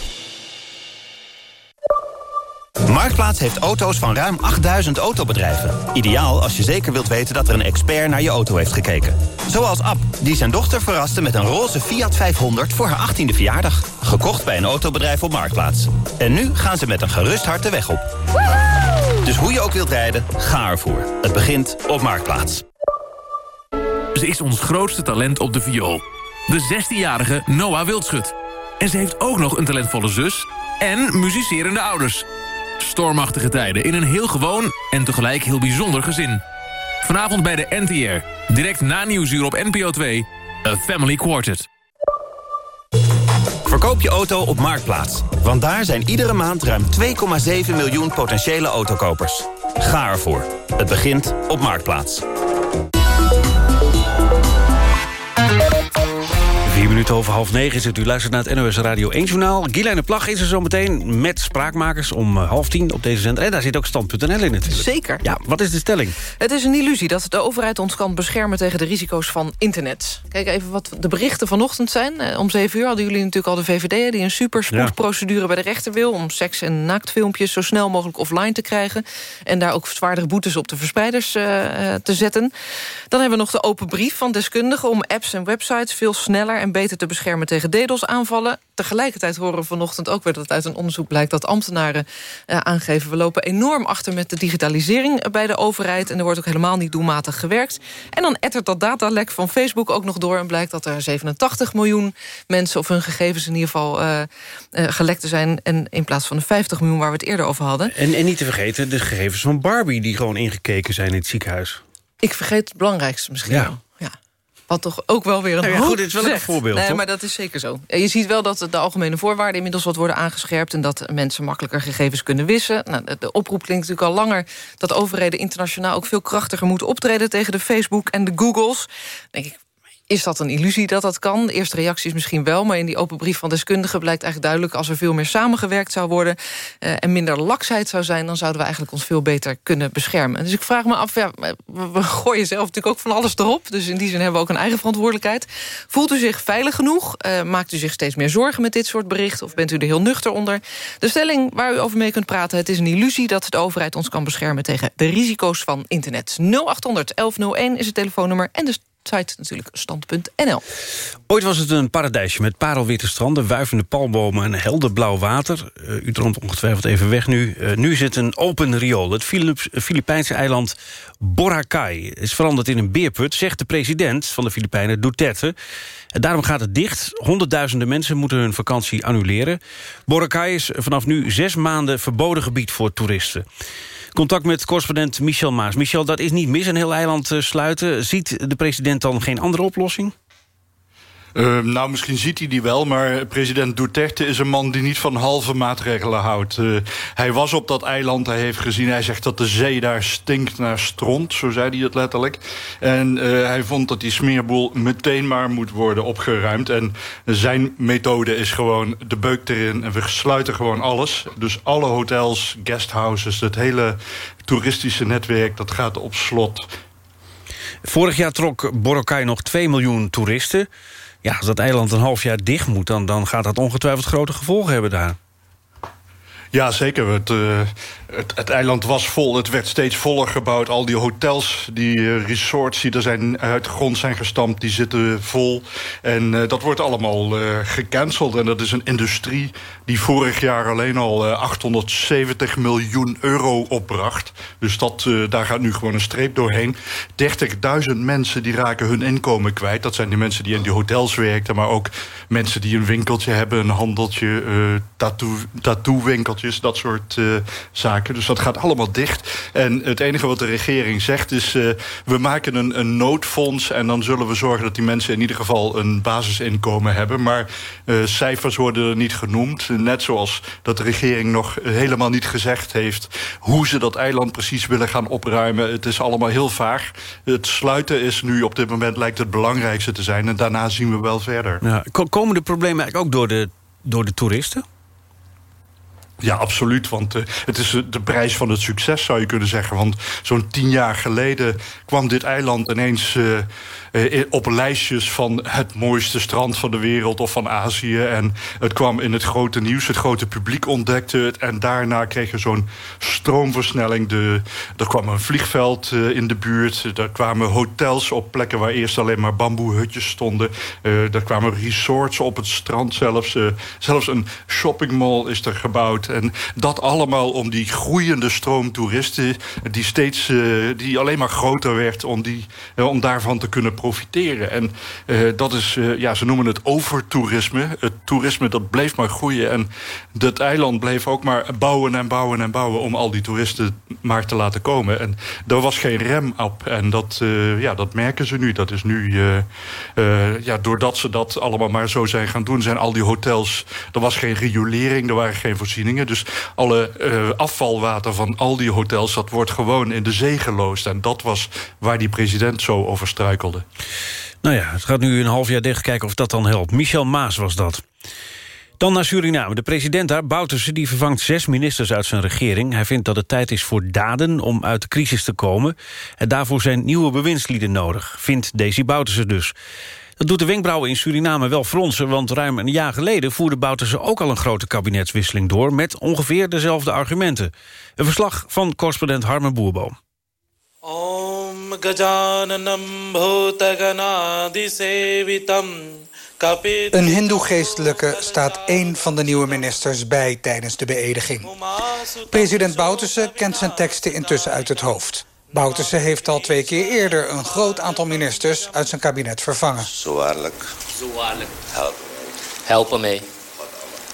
Marktplaats heeft auto's van ruim 8000 autobedrijven. Ideaal als je zeker wilt weten dat er een expert naar je auto heeft gekeken. Zoals Ab, die zijn dochter verraste met een roze Fiat 500 voor haar 18e verjaardag. Gekocht bij een autobedrijf op Marktplaats. En nu gaan ze met een gerust hart de weg op. Dus hoe je ook wilt rijden, ga ervoor. Het begint op Marktplaats. Ze is ons grootste talent op de viool. De 16-jarige Noah Wildschut. En ze heeft ook nog een talentvolle zus en muzicerende ouders stormachtige tijden in een heel gewoon en tegelijk heel bijzonder gezin. Vanavond bij de NTR, direct na Nieuwsuur op NPO 2, A Family Quartet. Verkoop je auto op Marktplaats, want daar zijn iedere maand ruim 2,7 miljoen potentiële autokopers. Ga ervoor. Het begint op Marktplaats. Minuten over half negen het. U luistert naar het NOS Radio 1 Journaal. Guylaine Plag is er zo meteen met spraakmakers om half tien op deze zender. En daar zit ook stand.nl in natuurlijk. Zeker. Ja, wat is de stelling? Het is een illusie dat de overheid ons kan beschermen... tegen de risico's van internet. Kijk even wat de berichten vanochtend zijn. Om zeven uur hadden jullie natuurlijk al de VVD... die een superspoedprocedure ja. bij de rechter wil... om seks- en naaktfilmpjes zo snel mogelijk offline te krijgen... en daar ook zwaardere boetes op de verspreiders uh, te zetten. Dan hebben we nog de open brief van deskundigen... om apps en websites veel sneller en beter te beschermen tegen DDoS-aanvallen. Tegelijkertijd horen we vanochtend ook weer dat uit een onderzoek blijkt... dat ambtenaren uh, aangeven... we lopen enorm achter met de digitalisering bij de overheid... en er wordt ook helemaal niet doelmatig gewerkt. En dan ettert dat datalek van Facebook ook nog door... en blijkt dat er 87 miljoen mensen... of hun gegevens in ieder geval uh, uh, gelekt zijn... en in plaats van de 50 miljoen waar we het eerder over hadden. En, en niet te vergeten de gegevens van Barbie... die gewoon ingekeken zijn in het ziekenhuis. Ik vergeet het belangrijkste misschien ja. Wat toch ook wel weer een nou ja, goed, dit is wel een voorbeeld, Nee, toch? maar dat is zeker zo. Je ziet wel dat de algemene voorwaarden inmiddels wat worden aangescherpt... en dat mensen makkelijker gegevens kunnen wissen. Nou, de, de oproep klinkt natuurlijk al langer... dat overheden internationaal ook veel krachtiger moeten optreden... tegen de Facebook en de Googles. Dan denk ik, is dat een illusie dat dat kan? De eerste reactie is misschien wel, maar in die open brief van deskundigen... blijkt eigenlijk duidelijk, als er veel meer samengewerkt zou worden... Uh, en minder laksheid zou zijn... dan zouden we eigenlijk ons veel beter kunnen beschermen. Dus ik vraag me af, ja, we gooien zelf natuurlijk ook van alles erop... dus in die zin hebben we ook een eigen verantwoordelijkheid. Voelt u zich veilig genoeg? Uh, maakt u zich steeds meer zorgen met dit soort berichten? Of bent u er heel nuchter onder? De stelling waar u over mee kunt praten... het is een illusie dat de overheid ons kan beschermen... tegen de risico's van internet. 0800 1101 is het telefoonnummer en de site natuurlijk stand.nl. Ooit was het een paradijsje met parelwitte stranden... wuivende palmbomen en helder blauw water. Uh, u droomt ongetwijfeld even weg nu. Uh, nu het een open riool. Het Filipijnse eiland Boracay is veranderd in een beerput... zegt de president van de Filipijnen, Duterte. En daarom gaat het dicht. Honderdduizenden mensen moeten hun vakantie annuleren. Boracay is vanaf nu zes maanden verboden gebied voor toeristen. Contact met correspondent Michel Maas. Michel, dat is niet mis, een heel eiland uh, sluiten. Ziet de president dan geen andere oplossing? Uh, nou, misschien ziet hij die wel, maar president Duterte is een man die niet van halve maatregelen houdt. Uh, hij was op dat eiland, hij heeft gezien, hij zegt dat de zee daar stinkt naar stront, zo zei hij het letterlijk. En uh, hij vond dat die smeerboel meteen maar moet worden opgeruimd. En zijn methode is gewoon de beuk erin en we sluiten gewoon alles. Dus alle hotels, guesthouses, het hele toeristische netwerk, dat gaat op slot. Vorig jaar trok Boracay nog 2 miljoen toeristen. Ja, als dat eiland een half jaar dicht moet... dan, dan gaat dat ongetwijfeld grote gevolgen hebben daar. Ja, zeker. Het, uh, het, eiland was vol. Het werd steeds voller gebouwd. Al die hotels, die uh, resorts die er zijn, uit de grond zijn gestampt... die zitten vol. En uh, dat wordt allemaal gecanceld. En dat is een industrie die vorig jaar alleen al 870 miljoen euro opbracht. Dus dat, daar gaat nu gewoon een streep doorheen. 30.000 mensen die raken hun inkomen kwijt. Dat zijn die mensen die in die hotels werkten... maar ook mensen die een winkeltje hebben, een handeltje... tattoo, tattoo-winkeltjes, dat soort zaken. Dus dat gaat allemaal dicht. En het enige wat de regering zegt is... Uh, we maken een, een, noodfonds en dan zullen we zorgen... dat die mensen in ieder geval een basisinkomen hebben. Maar uh, cijfers worden er niet genoemd. Net zoals dat de regering nog helemaal niet gezegd heeft... hoe ze dat eiland precies willen gaan opruimen. Het is allemaal heel vaag. Het sluiten is nu op dit moment lijkt het belangrijkste te zijn. En daarna zien we wel verder. Ja, komen de problemen eigenlijk ook door de, door de toeristen? Ja, absoluut. Want uh, het is de prijs van het succes, zou je kunnen zeggen. Want zo'n tien jaar geleden kwam dit eiland ineens... Uh, op lijstjes van het mooiste strand van de wereld of van Azië. En het kwam in het grote nieuws, het grote publiek ontdekte het. En daarna kreeg je zo'n stroomversnelling. De, er kwam een vliegveld in de buurt. Er kwamen hotels op plekken waar eerst alleen maar bamboehutjes stonden. Er kwamen resorts op het strand zelfs. zelfs een shoppingmall is er gebouwd. En dat allemaal om die groeiende stroom toeristen... die, steeds, die alleen maar groter werd om, die, om daarvan te kunnen profiteren. En uh, dat is, ja, ze noemen het overtoerisme. Het toerisme dat bleef maar groeien. En dat eiland bleef ook maar bouwen en bouwen en bouwen... om al die toeristen maar te laten komen. En er was geen rem op. En dat, ja, dat merken ze nu. Dat is nu, ja, doordat ze dat allemaal maar zo zijn gaan doen... zijn al die hotels, er was geen riolering, er waren geen voorzieningen. Dus alle afvalwater van al die hotels... dat wordt gewoon in de zee geloosd. En dat was waar die president zo over struikelde. Nou ja, het gaat nu een half jaar dicht kijken of dat dan helpt. Michel Maas was dat. Dan naar Suriname. De president daar, Bouterse, die vervangt zes ministers uit zijn regering. Hij vindt dat het tijd is voor daden om uit de crisis te komen. En daarvoor zijn nieuwe bewindslieden nodig, vindt Desi Bouterse dus. Dat doet de wenkbrauwen in Suriname wel fronsen... want ruim een jaar geleden voerde Bouterse ook al een grote kabinetswisseling door... met ongeveer dezelfde argumenten. Een verslag van correspondent Harmen Boerboom. Om Gajananam Bhutaganaadisevitam een hindoe-geestelijke staat één van de nieuwe ministers bij tijdens de beëdiging. President Bouterse kent zijn teksten intussen uit het hoofd. Bouterse heeft al twee keer eerder een groot aantal ministers uit zijn kabinet vervangen. Zo waarlijk. Zo waarlijk. Help. Help mee.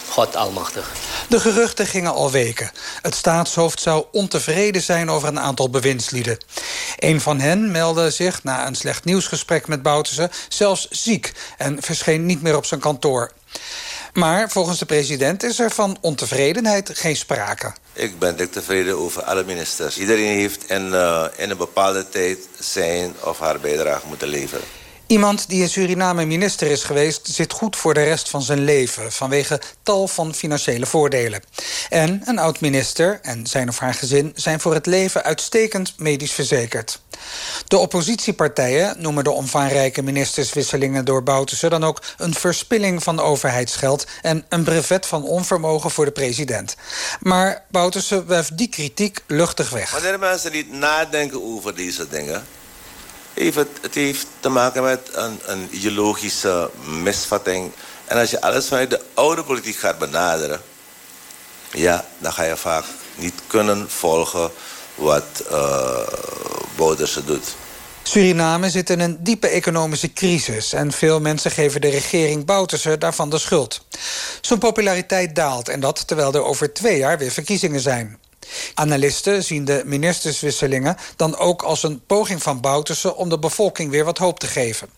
God almachtig. De geruchten gingen al weken. Het staatshoofd zou ontevreden zijn over een aantal bewindslieden. Een van hen meldde zich na een slecht nieuwsgesprek met Bouterse... zelfs ziek en verscheen niet meer op zijn kantoor. Maar volgens de president is er van ontevredenheid geen sprake. Ik ben tevreden over alle ministers. Iedereen heeft in, uh, in een bepaalde tijd zijn of haar bijdrage moeten leveren. Iemand die in Suriname minister is geweest... zit goed voor de rest van zijn leven... vanwege tal van financiële voordelen. En een oud-minister en zijn of haar gezin... zijn voor het leven uitstekend medisch verzekerd. De oppositiepartijen noemen de omvangrijke ministerswisselingen door Bouterse... dan ook een verspilling van overheidsgeld... en een brevet van onvermogen voor de president. Maar Bouterse wuift die kritiek luchtig weg. Wanneer mensen niet nadenken over deze dingen heeft het, heeft te maken met een, een ideologische misvatting. En als je alles vanuit de oude politiek gaat benaderen... ja, dan ga je vaak niet kunnen volgen wat uh, doet. Suriname zit in een diepe economische crisis... en veel mensen geven de regering Bouterse daarvan de schuld. Zijn populariteit daalt en dat terwijl er over twee jaar weer verkiezingen zijn. Analisten zien de ministerswisselingen dan ook als een poging van Bouterse... om de bevolking weer wat hoop te geven.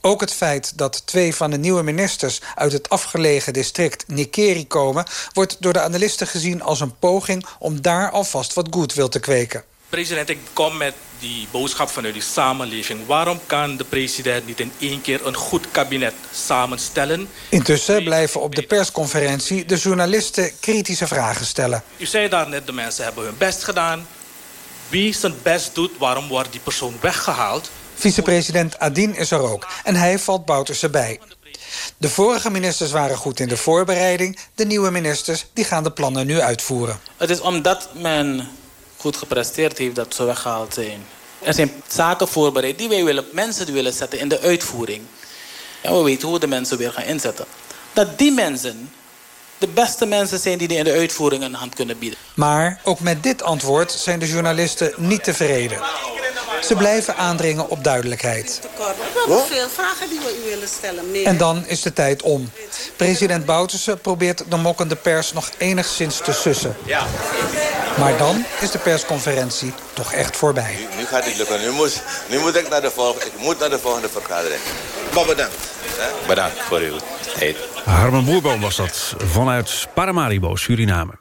Ook het feit dat twee van de nieuwe ministers uit het afgelegen district Nikeri komen... wordt door de analisten gezien als een poging om daar alvast wat goodwill te kweken. President, ik kom met die boodschap vanuit die samenleving. Waarom kan de president niet in één keer een goed kabinet samenstellen? Intussen blijven op de persconferentie de journalisten kritische vragen stellen. U zei daarnet, de mensen hebben hun best gedaan. Wie zijn best doet, waarom wordt die persoon weggehaald? Vicepresident Adin is er ook en hij valt Bouterse bij. De vorige ministers waren goed in de voorbereiding. De nieuwe ministers die gaan de plannen nu uitvoeren. Het is omdat men goed gepresteerd heeft dat ze weggehaald zijn. Er zijn zaken voorbereid die wij willen, mensen willen zetten in de uitvoering. En we weten hoe we de mensen weer gaan inzetten. Dat die mensen de beste mensen zijn die in de uitvoering een hand kunnen bieden. Maar ook met dit antwoord zijn de journalisten niet tevreden. Ze blijven aandringen op duidelijkheid. We hebben veel vragen die we u willen stellen. Meer. En dan is de tijd om. President Bouterse probeert de mokkende pers nog enigszins te sussen. Ja. Maar dan is de persconferentie toch echt voorbij. Nu, nu gaat het lukken. Nu moet, nu moet ik, naar de volgende, ik moet naar de volgende vergadering. Maar bedankt. Bedankt voor uw tijd. Harman Boerboom was dat vanuit Paramaribo, Suriname.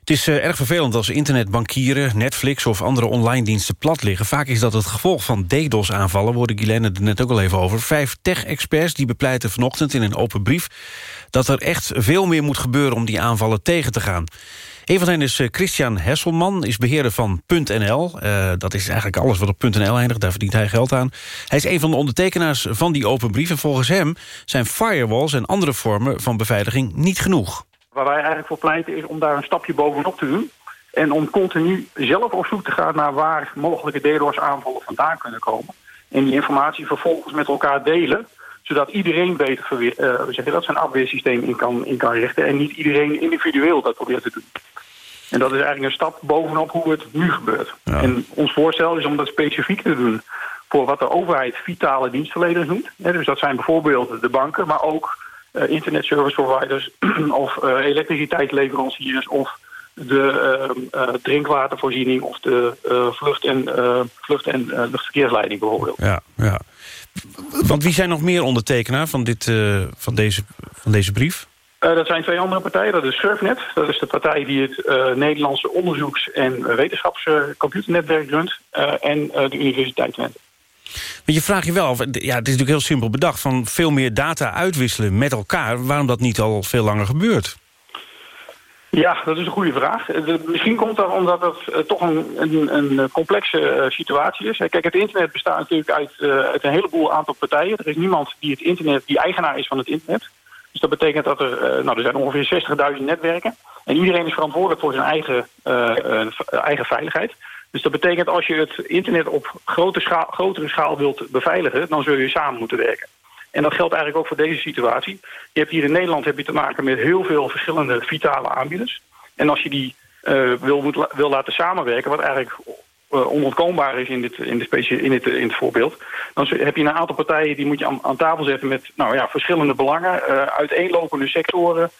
Het is uh, erg vervelend als internetbankieren, Netflix of andere online diensten plat liggen. Vaak is dat het gevolg van DDoS-aanvallen, hoorde Guilaine er net ook al even over. Vijf tech-experts die bepleiten vanochtend in een open brief... dat er echt veel meer moet gebeuren om die aanvallen tegen te gaan. Een van hen is uh, Christian Hesselman, is beheerder van .nl. Uh, dat is eigenlijk alles wat op .nl eindigt, daar verdient hij geld aan. Hij is een van de ondertekenaars van die open brief... en volgens hem zijn firewalls en andere vormen van beveiliging niet genoeg. Waar wij eigenlijk voor pleiten is om daar een stapje bovenop te doen. En om continu zelf op zoek te gaan naar waar mogelijke DDoS-aanvallen vandaan kunnen komen. En die informatie vervolgens met elkaar delen zodat iedereen beter zeggen, dat zijn afweersysteem in kan, in kan richten... en niet iedereen individueel dat probeert te doen. En dat is eigenlijk een stap bovenop hoe het nu gebeurt. En ons voorstel is om dat specifiek te doen voor wat de overheid vitale dienstverleners noemt. dus dat zijn bijvoorbeeld de banken, maar ook uh, internet service providers of uh, elektriciteitsleveranciers of de uh, drinkwatervoorziening of de vlucht- en, vlucht en luchtverkeersleiding bijvoorbeeld. Ja, ja. Want wie zijn nog meer ondertekenaar van, dit, van, deze, van deze brief? Uh, dat zijn twee andere partijen. Dat is Surfnet. Dat is de partij die het uh, Nederlandse onderzoeks- en wetenschapscomputernetwerk runt. Uh, en de Universiteit Twente. Maar je vraagt je wel, ja, het is natuurlijk heel simpel bedacht... van veel meer data uitwisselen met elkaar... waarom dat niet al veel langer gebeurt? Ja, dat is een goede vraag. misschien komt dat omdat het toch een, een, een complexe situatie is. Kijk, het internet bestaat natuurlijk uit, uit een heleboel aantal partijen. Er is niemand die het internet, die eigenaar is van het internet. Dus dat betekent dat er, nou, er zijn ongeveer 60.000 netwerken. En iedereen is verantwoordelijk voor zijn eigen, uh, eigen veiligheid. Dus dat betekent als je het internet op grote schaal, grotere schaal wilt beveiligen... dan zul je samen moeten werken. En dat geldt eigenlijk ook voor deze situatie. Je hebt hier in Nederland heb je te maken met heel veel verschillende vitale aanbieders. En als je die wil, moet, wil laten samenwerken, wat eigenlijk onontkoombaar is in dit, in, de specie, in, dit, in het voorbeeld... dan heb je een aantal partijen die moet je aan, aan tafel zetten met nou ja, verschillende belangen... Uh, uiteenlopende sectoren,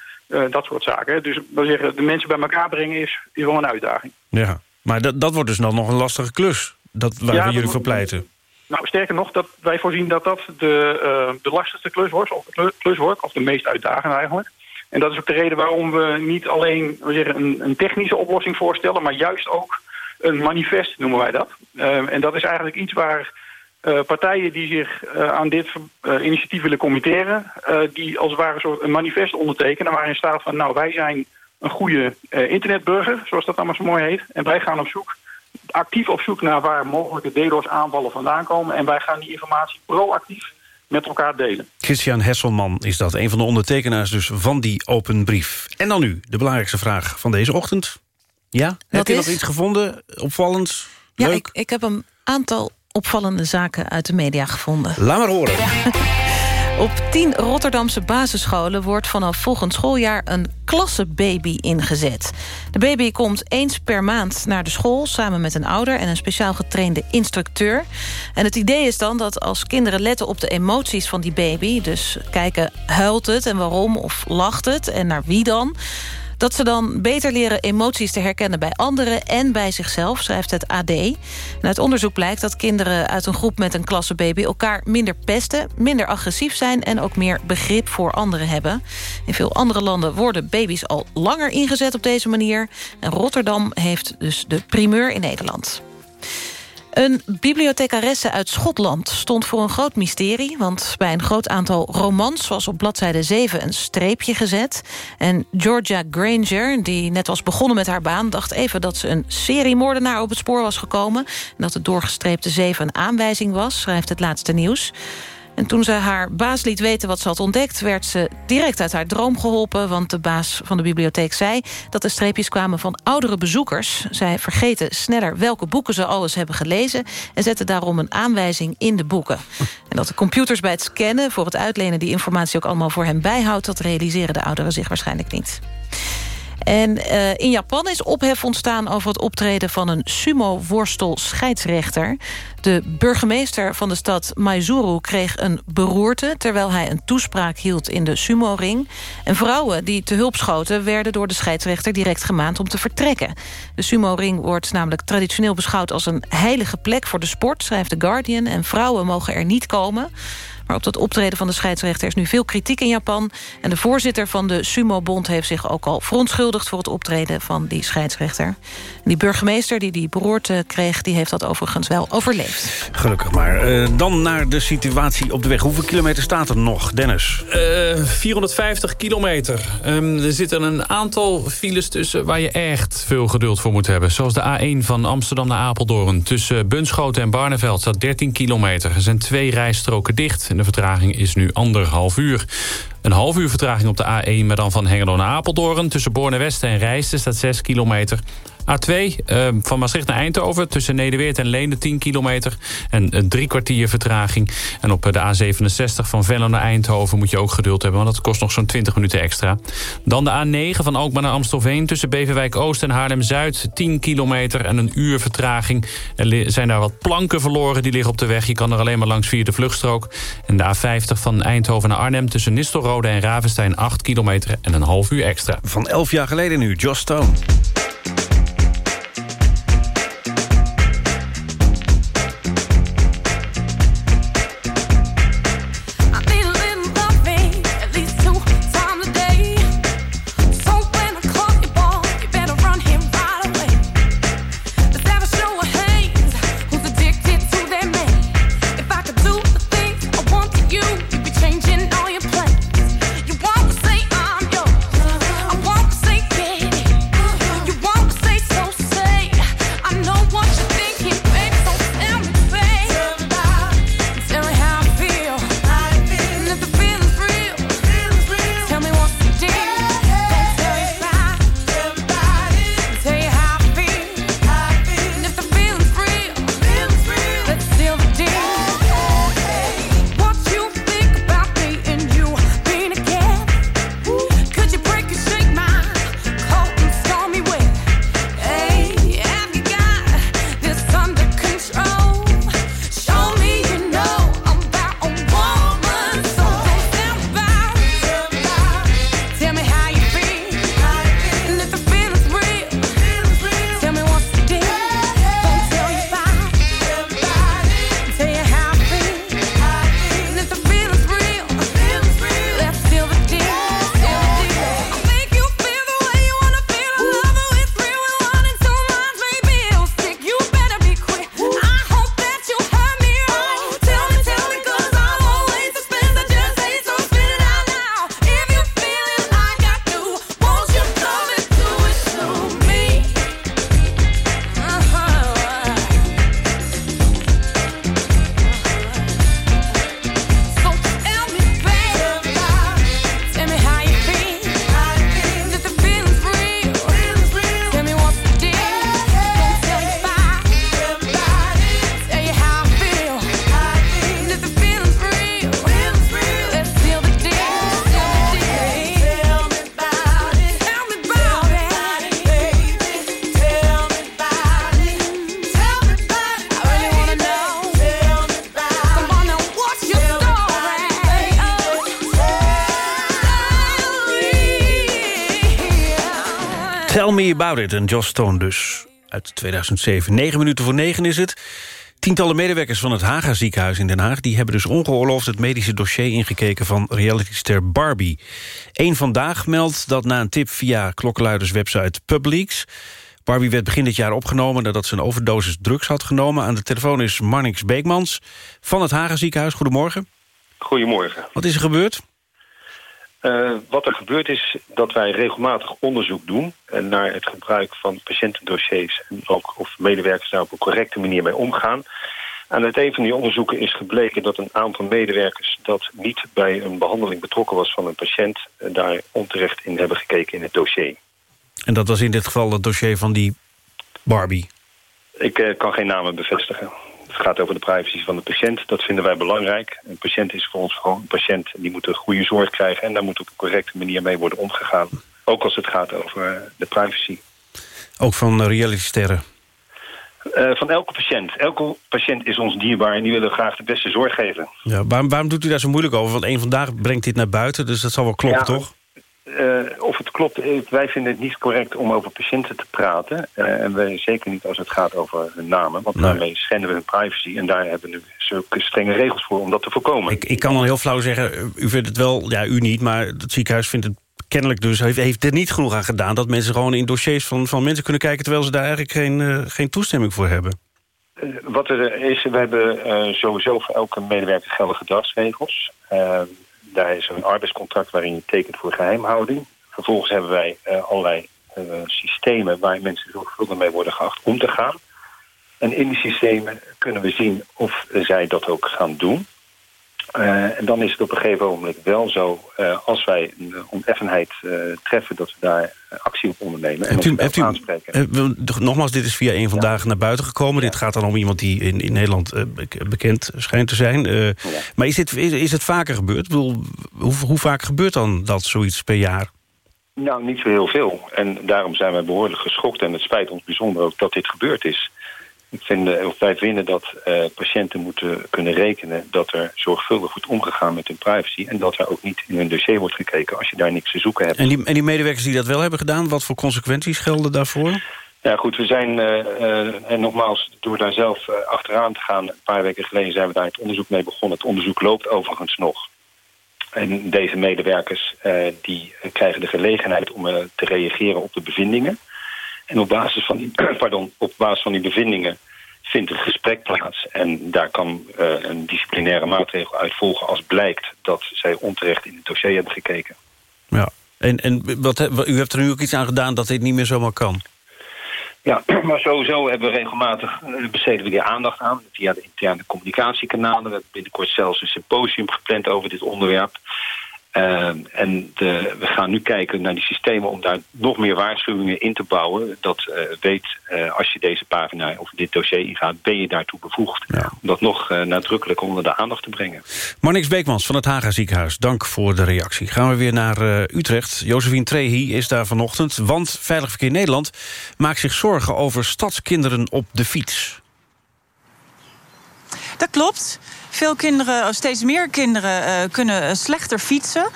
dat soort zaken. Dus we zeggen, de mensen bij elkaar brengen is, is wel een uitdaging. Ja. Maar dat, dat wordt dus dan nog een lastige klus, dat, waar ja, jullie voor pleiten. Nou, sterker nog, dat wij voorzien dat dat de, uh, de lastigste klus wordt, of, klus wordt, of de meest uitdagende eigenlijk. En dat is ook de reden waarom we niet alleen we zeggen, een, een technische oplossing voorstellen... maar juist ook een manifest, noemen wij dat. Uh, en dat is eigenlijk iets waar eh, partijen die zich eh, aan dit eh, initiatief willen committeren... die als het ware een soort een manifest ondertekenen... waarin staat van, nou, wij zijn een goede internetburger... zoals dat allemaal zo mooi heet. En wij gaan op zoek, actief op zoek naar waar mogelijke DDoS-aanvallen vandaan komen... en wij gaan die informatie proactief met elkaar delen. Christian Hesselman is dat, een van de ondertekenaars dus van die open brief. En dan nu, de belangrijkste vraag van deze ochtend. Ja? Heb je nog iets gevonden, opvallends? Ja, Leuk? ik, ik heb een aantal opvallende zaken uit de media gevonden. Laat maar horen. Op tien Rotterdamse basisscholen wordt vanaf volgend schooljaar een klassenbaby ingezet. De baby komt eens per maand naar de school samen met een ouder en een speciaal getrainde instructeur. En het idee is dan dat als kinderen letten op de emoties van die baby, dus kijken huilt het en waarom of lacht het en naar wie dan, dat ze dan beter leren emoties te herkennen bij anderen en bij zichzelf, schrijft het AD. En uit onderzoek blijkt dat kinderen uit een groep met een klassenbaby elkaar minder pesten, minder agressief zijn en ook meer begrip voor anderen hebben. In veel andere landen worden baby's al langer ingezet op deze manier. En Rotterdam heeft dus de primeur in Nederland. Een bibliothecaresse uit Schotland stond voor een groot mysterie... want bij een groot aantal romans was op bladzijde 7 een streepje gezet. En Georgia Granger, die net was begonnen met haar baan... dacht even dat ze een seriemoordenaar op het spoor was gekomen... en dat het doorgestreepte 7 een aanwijzing was, schrijft het laatste nieuws. En toen ze haar baas liet weten wat ze had ontdekt... werd ze direct uit haar droom geholpen... want de baas van de bibliotheek zei dat de streepjes kwamen van oudere bezoekers. Zij vergeten sneller welke boeken ze alles hebben gelezen... en zetten daarom een aanwijzing in de boeken. En dat de computers bij het scannen voor het uitlenen... die informatie ook allemaal voor hen bijhoudt... dat realiseren de ouderen zich waarschijnlijk niet. En uh, in Japan is ophef ontstaan over het optreden van een sumo-worstel scheidsrechter. De burgemeester van de stad Maizuru kreeg een beroerte... terwijl hij een toespraak hield in de sumo-ring. En vrouwen die te hulp schoten... werden door de scheidsrechter direct gemaand om te vertrekken. De sumo-ring wordt namelijk traditioneel beschouwd... als een heilige plek voor de sport, schrijft The Guardian... en vrouwen mogen er niet komen... Maar op dat optreden van de scheidsrechter is nu veel kritiek in Japan. En de voorzitter van de Sumo-bond heeft zich ook al verontschuldigd... voor het optreden van die scheidsrechter. En die burgemeester die die beroerte kreeg... die heeft dat overigens wel overleefd. Gelukkig maar. Uh, dan naar de situatie op de weg. Hoeveel kilometer staat er nog, Dennis? Uh, 450 kilometer. Um, er zitten een aantal files tussen waar je echt veel geduld voor moet hebben. Zoals de A1 van Amsterdam naar Apeldoorn. Tussen Bunschoten en Barneveld staat 13 kilometer. Er zijn twee rijstroken dicht de vertraging is nu anderhalf uur. Een half uur vertraging op de A1, maar dan van Hengelo naar Apeldoorn. Tussen Borne West en Rijsten staat 6 kilometer. A2 uh, van Maastricht naar Eindhoven tussen Nederweert en Leende 10 kilometer. En een drie kwartier vertraging. En op de A67 van Venlo naar Eindhoven moet je ook geduld hebben... want dat kost nog zo'n 20 minuten extra. Dan de A9 van Alkmaar naar Amstelveen tussen Beverwijk Oost en Haarlem-Zuid. 10 kilometer en een uur vertraging. Er zijn daar wat planken verloren die liggen op de weg. Je kan er alleen maar langs via de vluchtstrook. En de A50 van Eindhoven naar Arnhem tussen Nistelrode en Ravenstein... 8 kilometer en een half uur extra. Van 11 jaar geleden nu, Joss Stone. About It, en Joss Stone dus. Uit 2007. 9 minuten voor 9 is het. Tientallen medewerkers van het Haga ziekenhuis in Den Haag... die hebben dus ongeoorloofd het medische dossier ingekeken... van realityster Barbie. Eén Vandaag meldt dat na een tip via klokkenluiderswebsite Publix... Barbie werd begin dit jaar opgenomen nadat ze een overdosis drugs had genomen. Aan de telefoon is Marnix Beekmans van het Haga ziekenhuis. Goedemorgen. Goedemorgen. Wat is er gebeurd? Uh, wat er gebeurt is dat wij regelmatig onderzoek doen... Naar het gebruik van patiëntendossiers... en ook of medewerkers daar op een correcte manier mee omgaan. Aan het een van die onderzoeken is gebleken dat een aantal medewerkers... dat niet bij een behandeling betrokken was van een patiënt... Uh, daar onterecht in hebben gekeken in het dossier. En dat was in dit geval het dossier van die Barbie? Ik kan geen namen bevestigen. Het gaat over de privacy van de patiënt. Dat vinden wij belangrijk. Een patiënt is voor ons gewoon een patiënt. Die moet een goede zorg krijgen. En daar moet op een correcte manier mee worden omgegaan. Ook als het gaat over de privacy. Ook van realitysterren? Uh, van elke patiënt. Elke patiënt is ons dierbaar en die willen graag de beste zorg geven. Ja, waarom, waarom doet u daar zo moeilijk over? Want één vandaag brengt dit naar buiten, dus dat zal wel kloppen, ja, toch? Uh, of het klopt, wij vinden het niet correct om over patiënten te praten. Uh, en wij, zeker niet als het gaat over hun namen. Want nee. daarmee schenden we hun privacy. En daar hebben we zulke strenge regels voor om dat te voorkomen. Ik, ik kan dan heel flauw zeggen, u vindt het wel, ja u niet... maar het ziekenhuis vindt het kennelijk dus, heeft, heeft er niet genoeg aan gedaan... dat mensen gewoon in dossiers van, van mensen kunnen kijken... terwijl ze daar eigenlijk geen, uh, geen toestemming voor hebben. wat er is, we hebben sowieso voor elke medewerker geldige gedragsregels daar is een arbeidscontract waarin je tekent voor geheimhouding. Vervolgens hebben wij uh, allerlei uh, systemen waar mensen zorgvuldig mee worden geacht om te gaan. En in die systemen kunnen we zien of zij dat ook gaan doen. Uh, en dan is het op een gegeven moment wel zo, uh, als wij een oneffenheid uh, treffen, dat we daar actie op ondernemen en u, heeft u, aanspreken. nogmaals, dit is via een vandaag ja. naar buiten gekomen. Ja. Dit gaat dan om iemand die in, in Nederland bekend schijnt te zijn. Ja. Maar is, dit, is, is, het vaker gebeurd? Bedoel, hoe, hoe vaak gebeurt dan dat zoiets per jaar? Nou, niet zo heel veel. En daarom zijn wij behoorlijk geschokt. En het spijt ons bijzonder ook dat dit gebeurd is. Ik vind, of wij vinden dat uh, patiënten moeten kunnen rekenen... dat er zorgvuldig wordt omgegaan met hun privacy... en dat er ook niet in hun dossier wordt gekeken als je daar niks te zoeken hebt. En die, en die medewerkers die dat wel hebben gedaan... wat voor consequenties gelden daarvoor? Ja, goed, we zijn, uh, uh, en nogmaals, door daar zelf achteraan te gaan... een paar weken geleden zijn we daar het onderzoek mee begonnen. Het onderzoek loopt overigens nog. En deze medewerkers die krijgen de gelegenheid om te reageren op de bevindingen... En op basis van die, pardon, op basis van die bevindingen vindt een gesprek plaats. En daar kan uh, een disciplinaire maatregel uit volgen als blijkt dat zij onterecht in het dossier hebben gekeken. Ja, en, en wat, u hebt er nu ook iets aan gedaan dat dit niet meer zomaar kan? Ja, maar sowieso hebben we regelmatig besteden we die aandacht aan via de interne communicatiekanalen. We hebben binnenkort zelfs een symposium gepland over dit onderwerp. Uh, en de, we gaan nu kijken naar die systemen om daar nog meer waarschuwingen in te bouwen. Dat uh, weet, uh, als je deze pagina of dit dossier ingaat, ben je daartoe bevoegd. Ja. Om dat nog nadrukkelijk onder de aandacht te brengen. Marnix Beekmans van het Haga ziekenhuis, dank voor de reactie. Gaan we weer naar Utrecht. Josephine Trehi is daar vanochtend, want Veilig Verkeer Nederland maakt zich zorgen over stadskinderen op de fiets. Dat klopt. Veel kinderen, steeds meer kinderen, uh, kunnen slechter fietsen.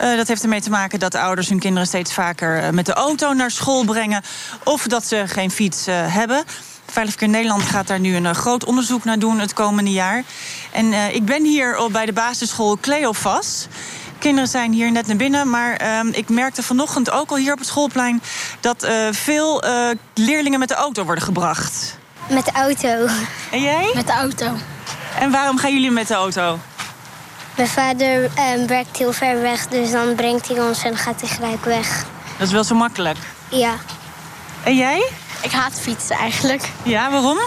Uh, dat heeft ermee te maken dat ouders hun kinderen steeds vaker met de auto naar school brengen. Of dat ze geen fiets hebben. Veilig Verkeer Nederland gaat daar nu een groot onderzoek naar doen het komende jaar. En ik ben hier op bij de basisschool Cleofas. Kinderen zijn hier net naar binnen, maar uh, ik merkte vanochtend ook al hier op het schoolplein... dat veel leerlingen met de auto worden gebracht. Met de auto. En jij? Met de auto. En waarom gaan jullie met de auto? Mijn vader um, werkt heel ver weg, dus dan brengt hij ons en gaat hij gelijk weg. Dat is wel zo makkelijk. Ja. En jij? Ik haat fietsen eigenlijk. Ja, waarom?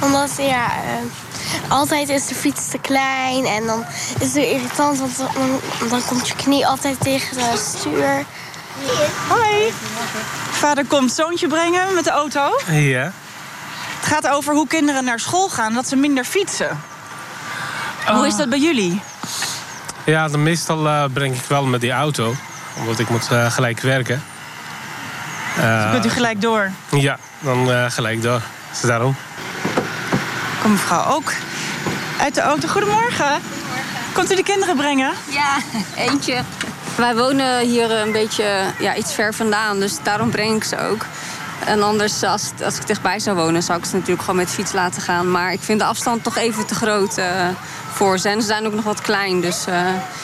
Omdat, ja, uh, altijd is de fiets te klein en dan is het irritant, want dan, dan komt je knie altijd tegen het stuur. Hoi. Vader komt zoontje brengen met de auto. Ja. Het gaat over hoe kinderen naar school gaan, dat ze minder fietsen. Uh. Hoe is dat bij jullie? Ja, dan meestal uh, breng ik wel met die auto. Omdat ik moet uh, gelijk werken. dus kunt u gelijk door? Ja, dan gelijk door. Dus daarom. Kom mevrouw ook uit de auto. Goedemorgen. Goedemorgen. Komt u de kinderen brengen? Ja, eentje. Wij wonen hier een beetje ja, iets ver vandaan, dus daarom breng ik ze ook. En anders, als, als ik dichtbij zou wonen, zou ik ze natuurlijk gewoon met fiets laten gaan. Maar ik vind de afstand toch even te groot uh, voor ze. En ze zijn ook nog wat klein, dus uh,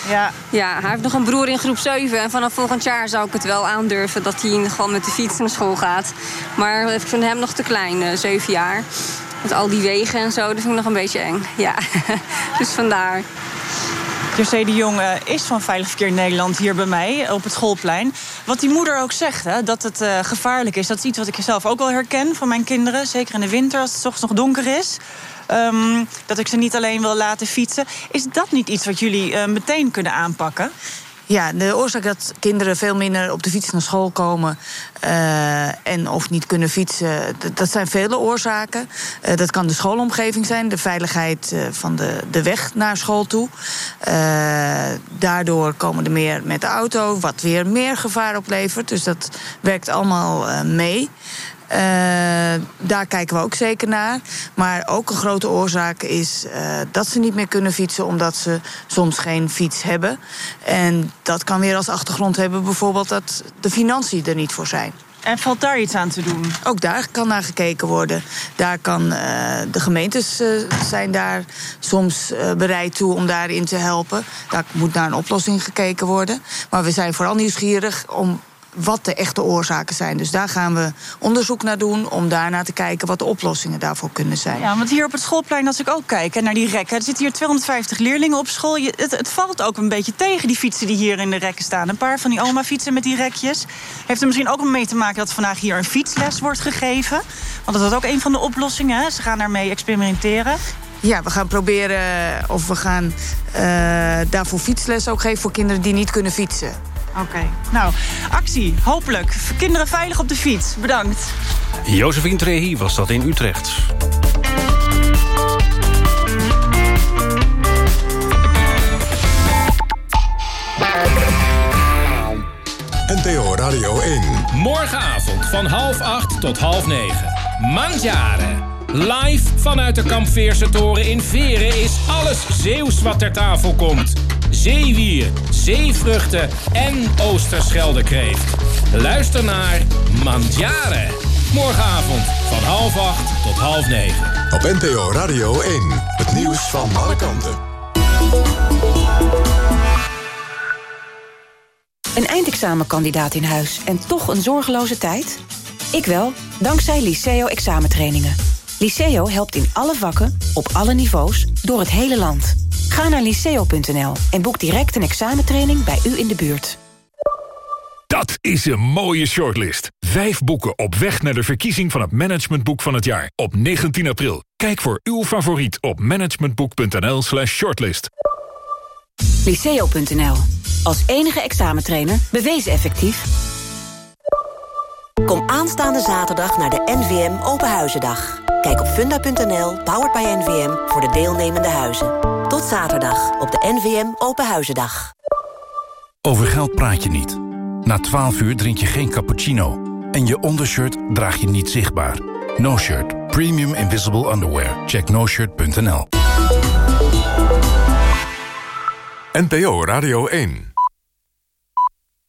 ja. ja, hij heeft nog een broer in groep 7. En vanaf volgend jaar zou ik het wel aandurven dat hij gewoon met de fiets naar school gaat. Maar ik vind hem nog te klein, uh, 7 jaar. Met al die wegen en zo, dat vind ik nog een beetje eng. Ja, dus vandaar. José de Jong is van Veilig Verkeer Nederland hier bij mij op het schoolplein. Wat die moeder ook zegt, hè, dat het uh, gevaarlijk is. Dat is iets wat ik zelf ook wel herken van mijn kinderen. Zeker in de winter als het ochtends nog donker is. Um, dat ik ze niet alleen wil laten fietsen. Is dat niet iets wat jullie uh, meteen kunnen aanpakken? Ja, de oorzaak dat kinderen veel minder op de fiets naar school komen uh, en of niet kunnen fietsen, dat zijn vele oorzaken. Uh, dat kan de schoolomgeving zijn, de veiligheid van de, de weg naar school toe. daardoor komen er meer met de auto, wat weer meer gevaar oplevert. Dus dat werkt allemaal mee. Uh, daar kijken we ook zeker naar. Maar ook een grote oorzaak is uh, dat ze niet meer kunnen fietsen... omdat ze soms geen fiets hebben. En dat kan weer als achtergrond hebben bijvoorbeeld... dat de financiën er niet voor zijn. En valt daar iets aan te doen? Ook daar kan naar gekeken worden. Daar kan uh, de gemeentes uh, zijn daar soms uh, bereid toe om daarin te helpen. Daar moet naar een oplossing gekeken worden. Maar we zijn vooral nieuwsgierig om wat de echte oorzaken zijn. Dus daar gaan we onderzoek naar doen om daarna te kijken wat de oplossingen daarvoor kunnen zijn. Ja, want hier op het schoolplein, als ik ook kijk naar die rekken, er zitten hier 250 leerlingen op school. Je, het, het, valt ook een beetje tegen, die fietsen die hier in de rekken staan. Een paar van die oma-fietsen met die rekjes. Heeft er misschien ook mee te maken dat vandaag hier een fietsles wordt gegeven? Want dat is ook een van de oplossingen. Hè? Ze gaan daarmee experimenteren. Ja, we gaan proberen of we gaan uh, daarvoor fietsles ook geven voor kinderen die niet kunnen fietsen. Oké. Okay. Nou, actie. Hopelijk. Kinderen veilig op de fiets. Bedankt. Josephine Trehi was dat in Utrecht. NTO Radio 1. Morgenavond van half acht tot half negen. Mandjaren. Live vanuit de Kampveerse toren in Veren is alles Zeeuws wat ter tafel komt zeewier, zeevruchten en oosterscheldekreeft. Luister naar Mandjaren. Morgenavond van half acht tot half negen. Op NPO Radio 1. Het nieuws van alle kanten. Een eindexamenkandidaat in huis en toch een zorgeloze tijd? Ik wel, dankzij Liceo examentrainingen. Liceo helpt in alle vakken, op alle niveaus, door het hele land. Ga naar liceo.nl en boek direct een examentraining bij u in de buurt. Dat is een mooie shortlist. Vijf boeken op weg naar de verkiezing van het managementboek van het jaar. Op 19 april. Kijk voor uw favoriet op managementboek.nl slash shortlist. Liceo.nl. Als enige examentrainer bewezen effectief. Kom aanstaande zaterdag naar de NVM Openhuizendag. Kijk op funda.nl, powered by NVM, voor de deelnemende huizen. Tot zaterdag op de NVM Openhuizendag. Over geld praat je niet. Na 12 uur drink je geen cappuccino. En je ondershirt draag je niet zichtbaar. No Shirt. Premium Invisible Underwear. Check noshirt.nl NPO Radio 1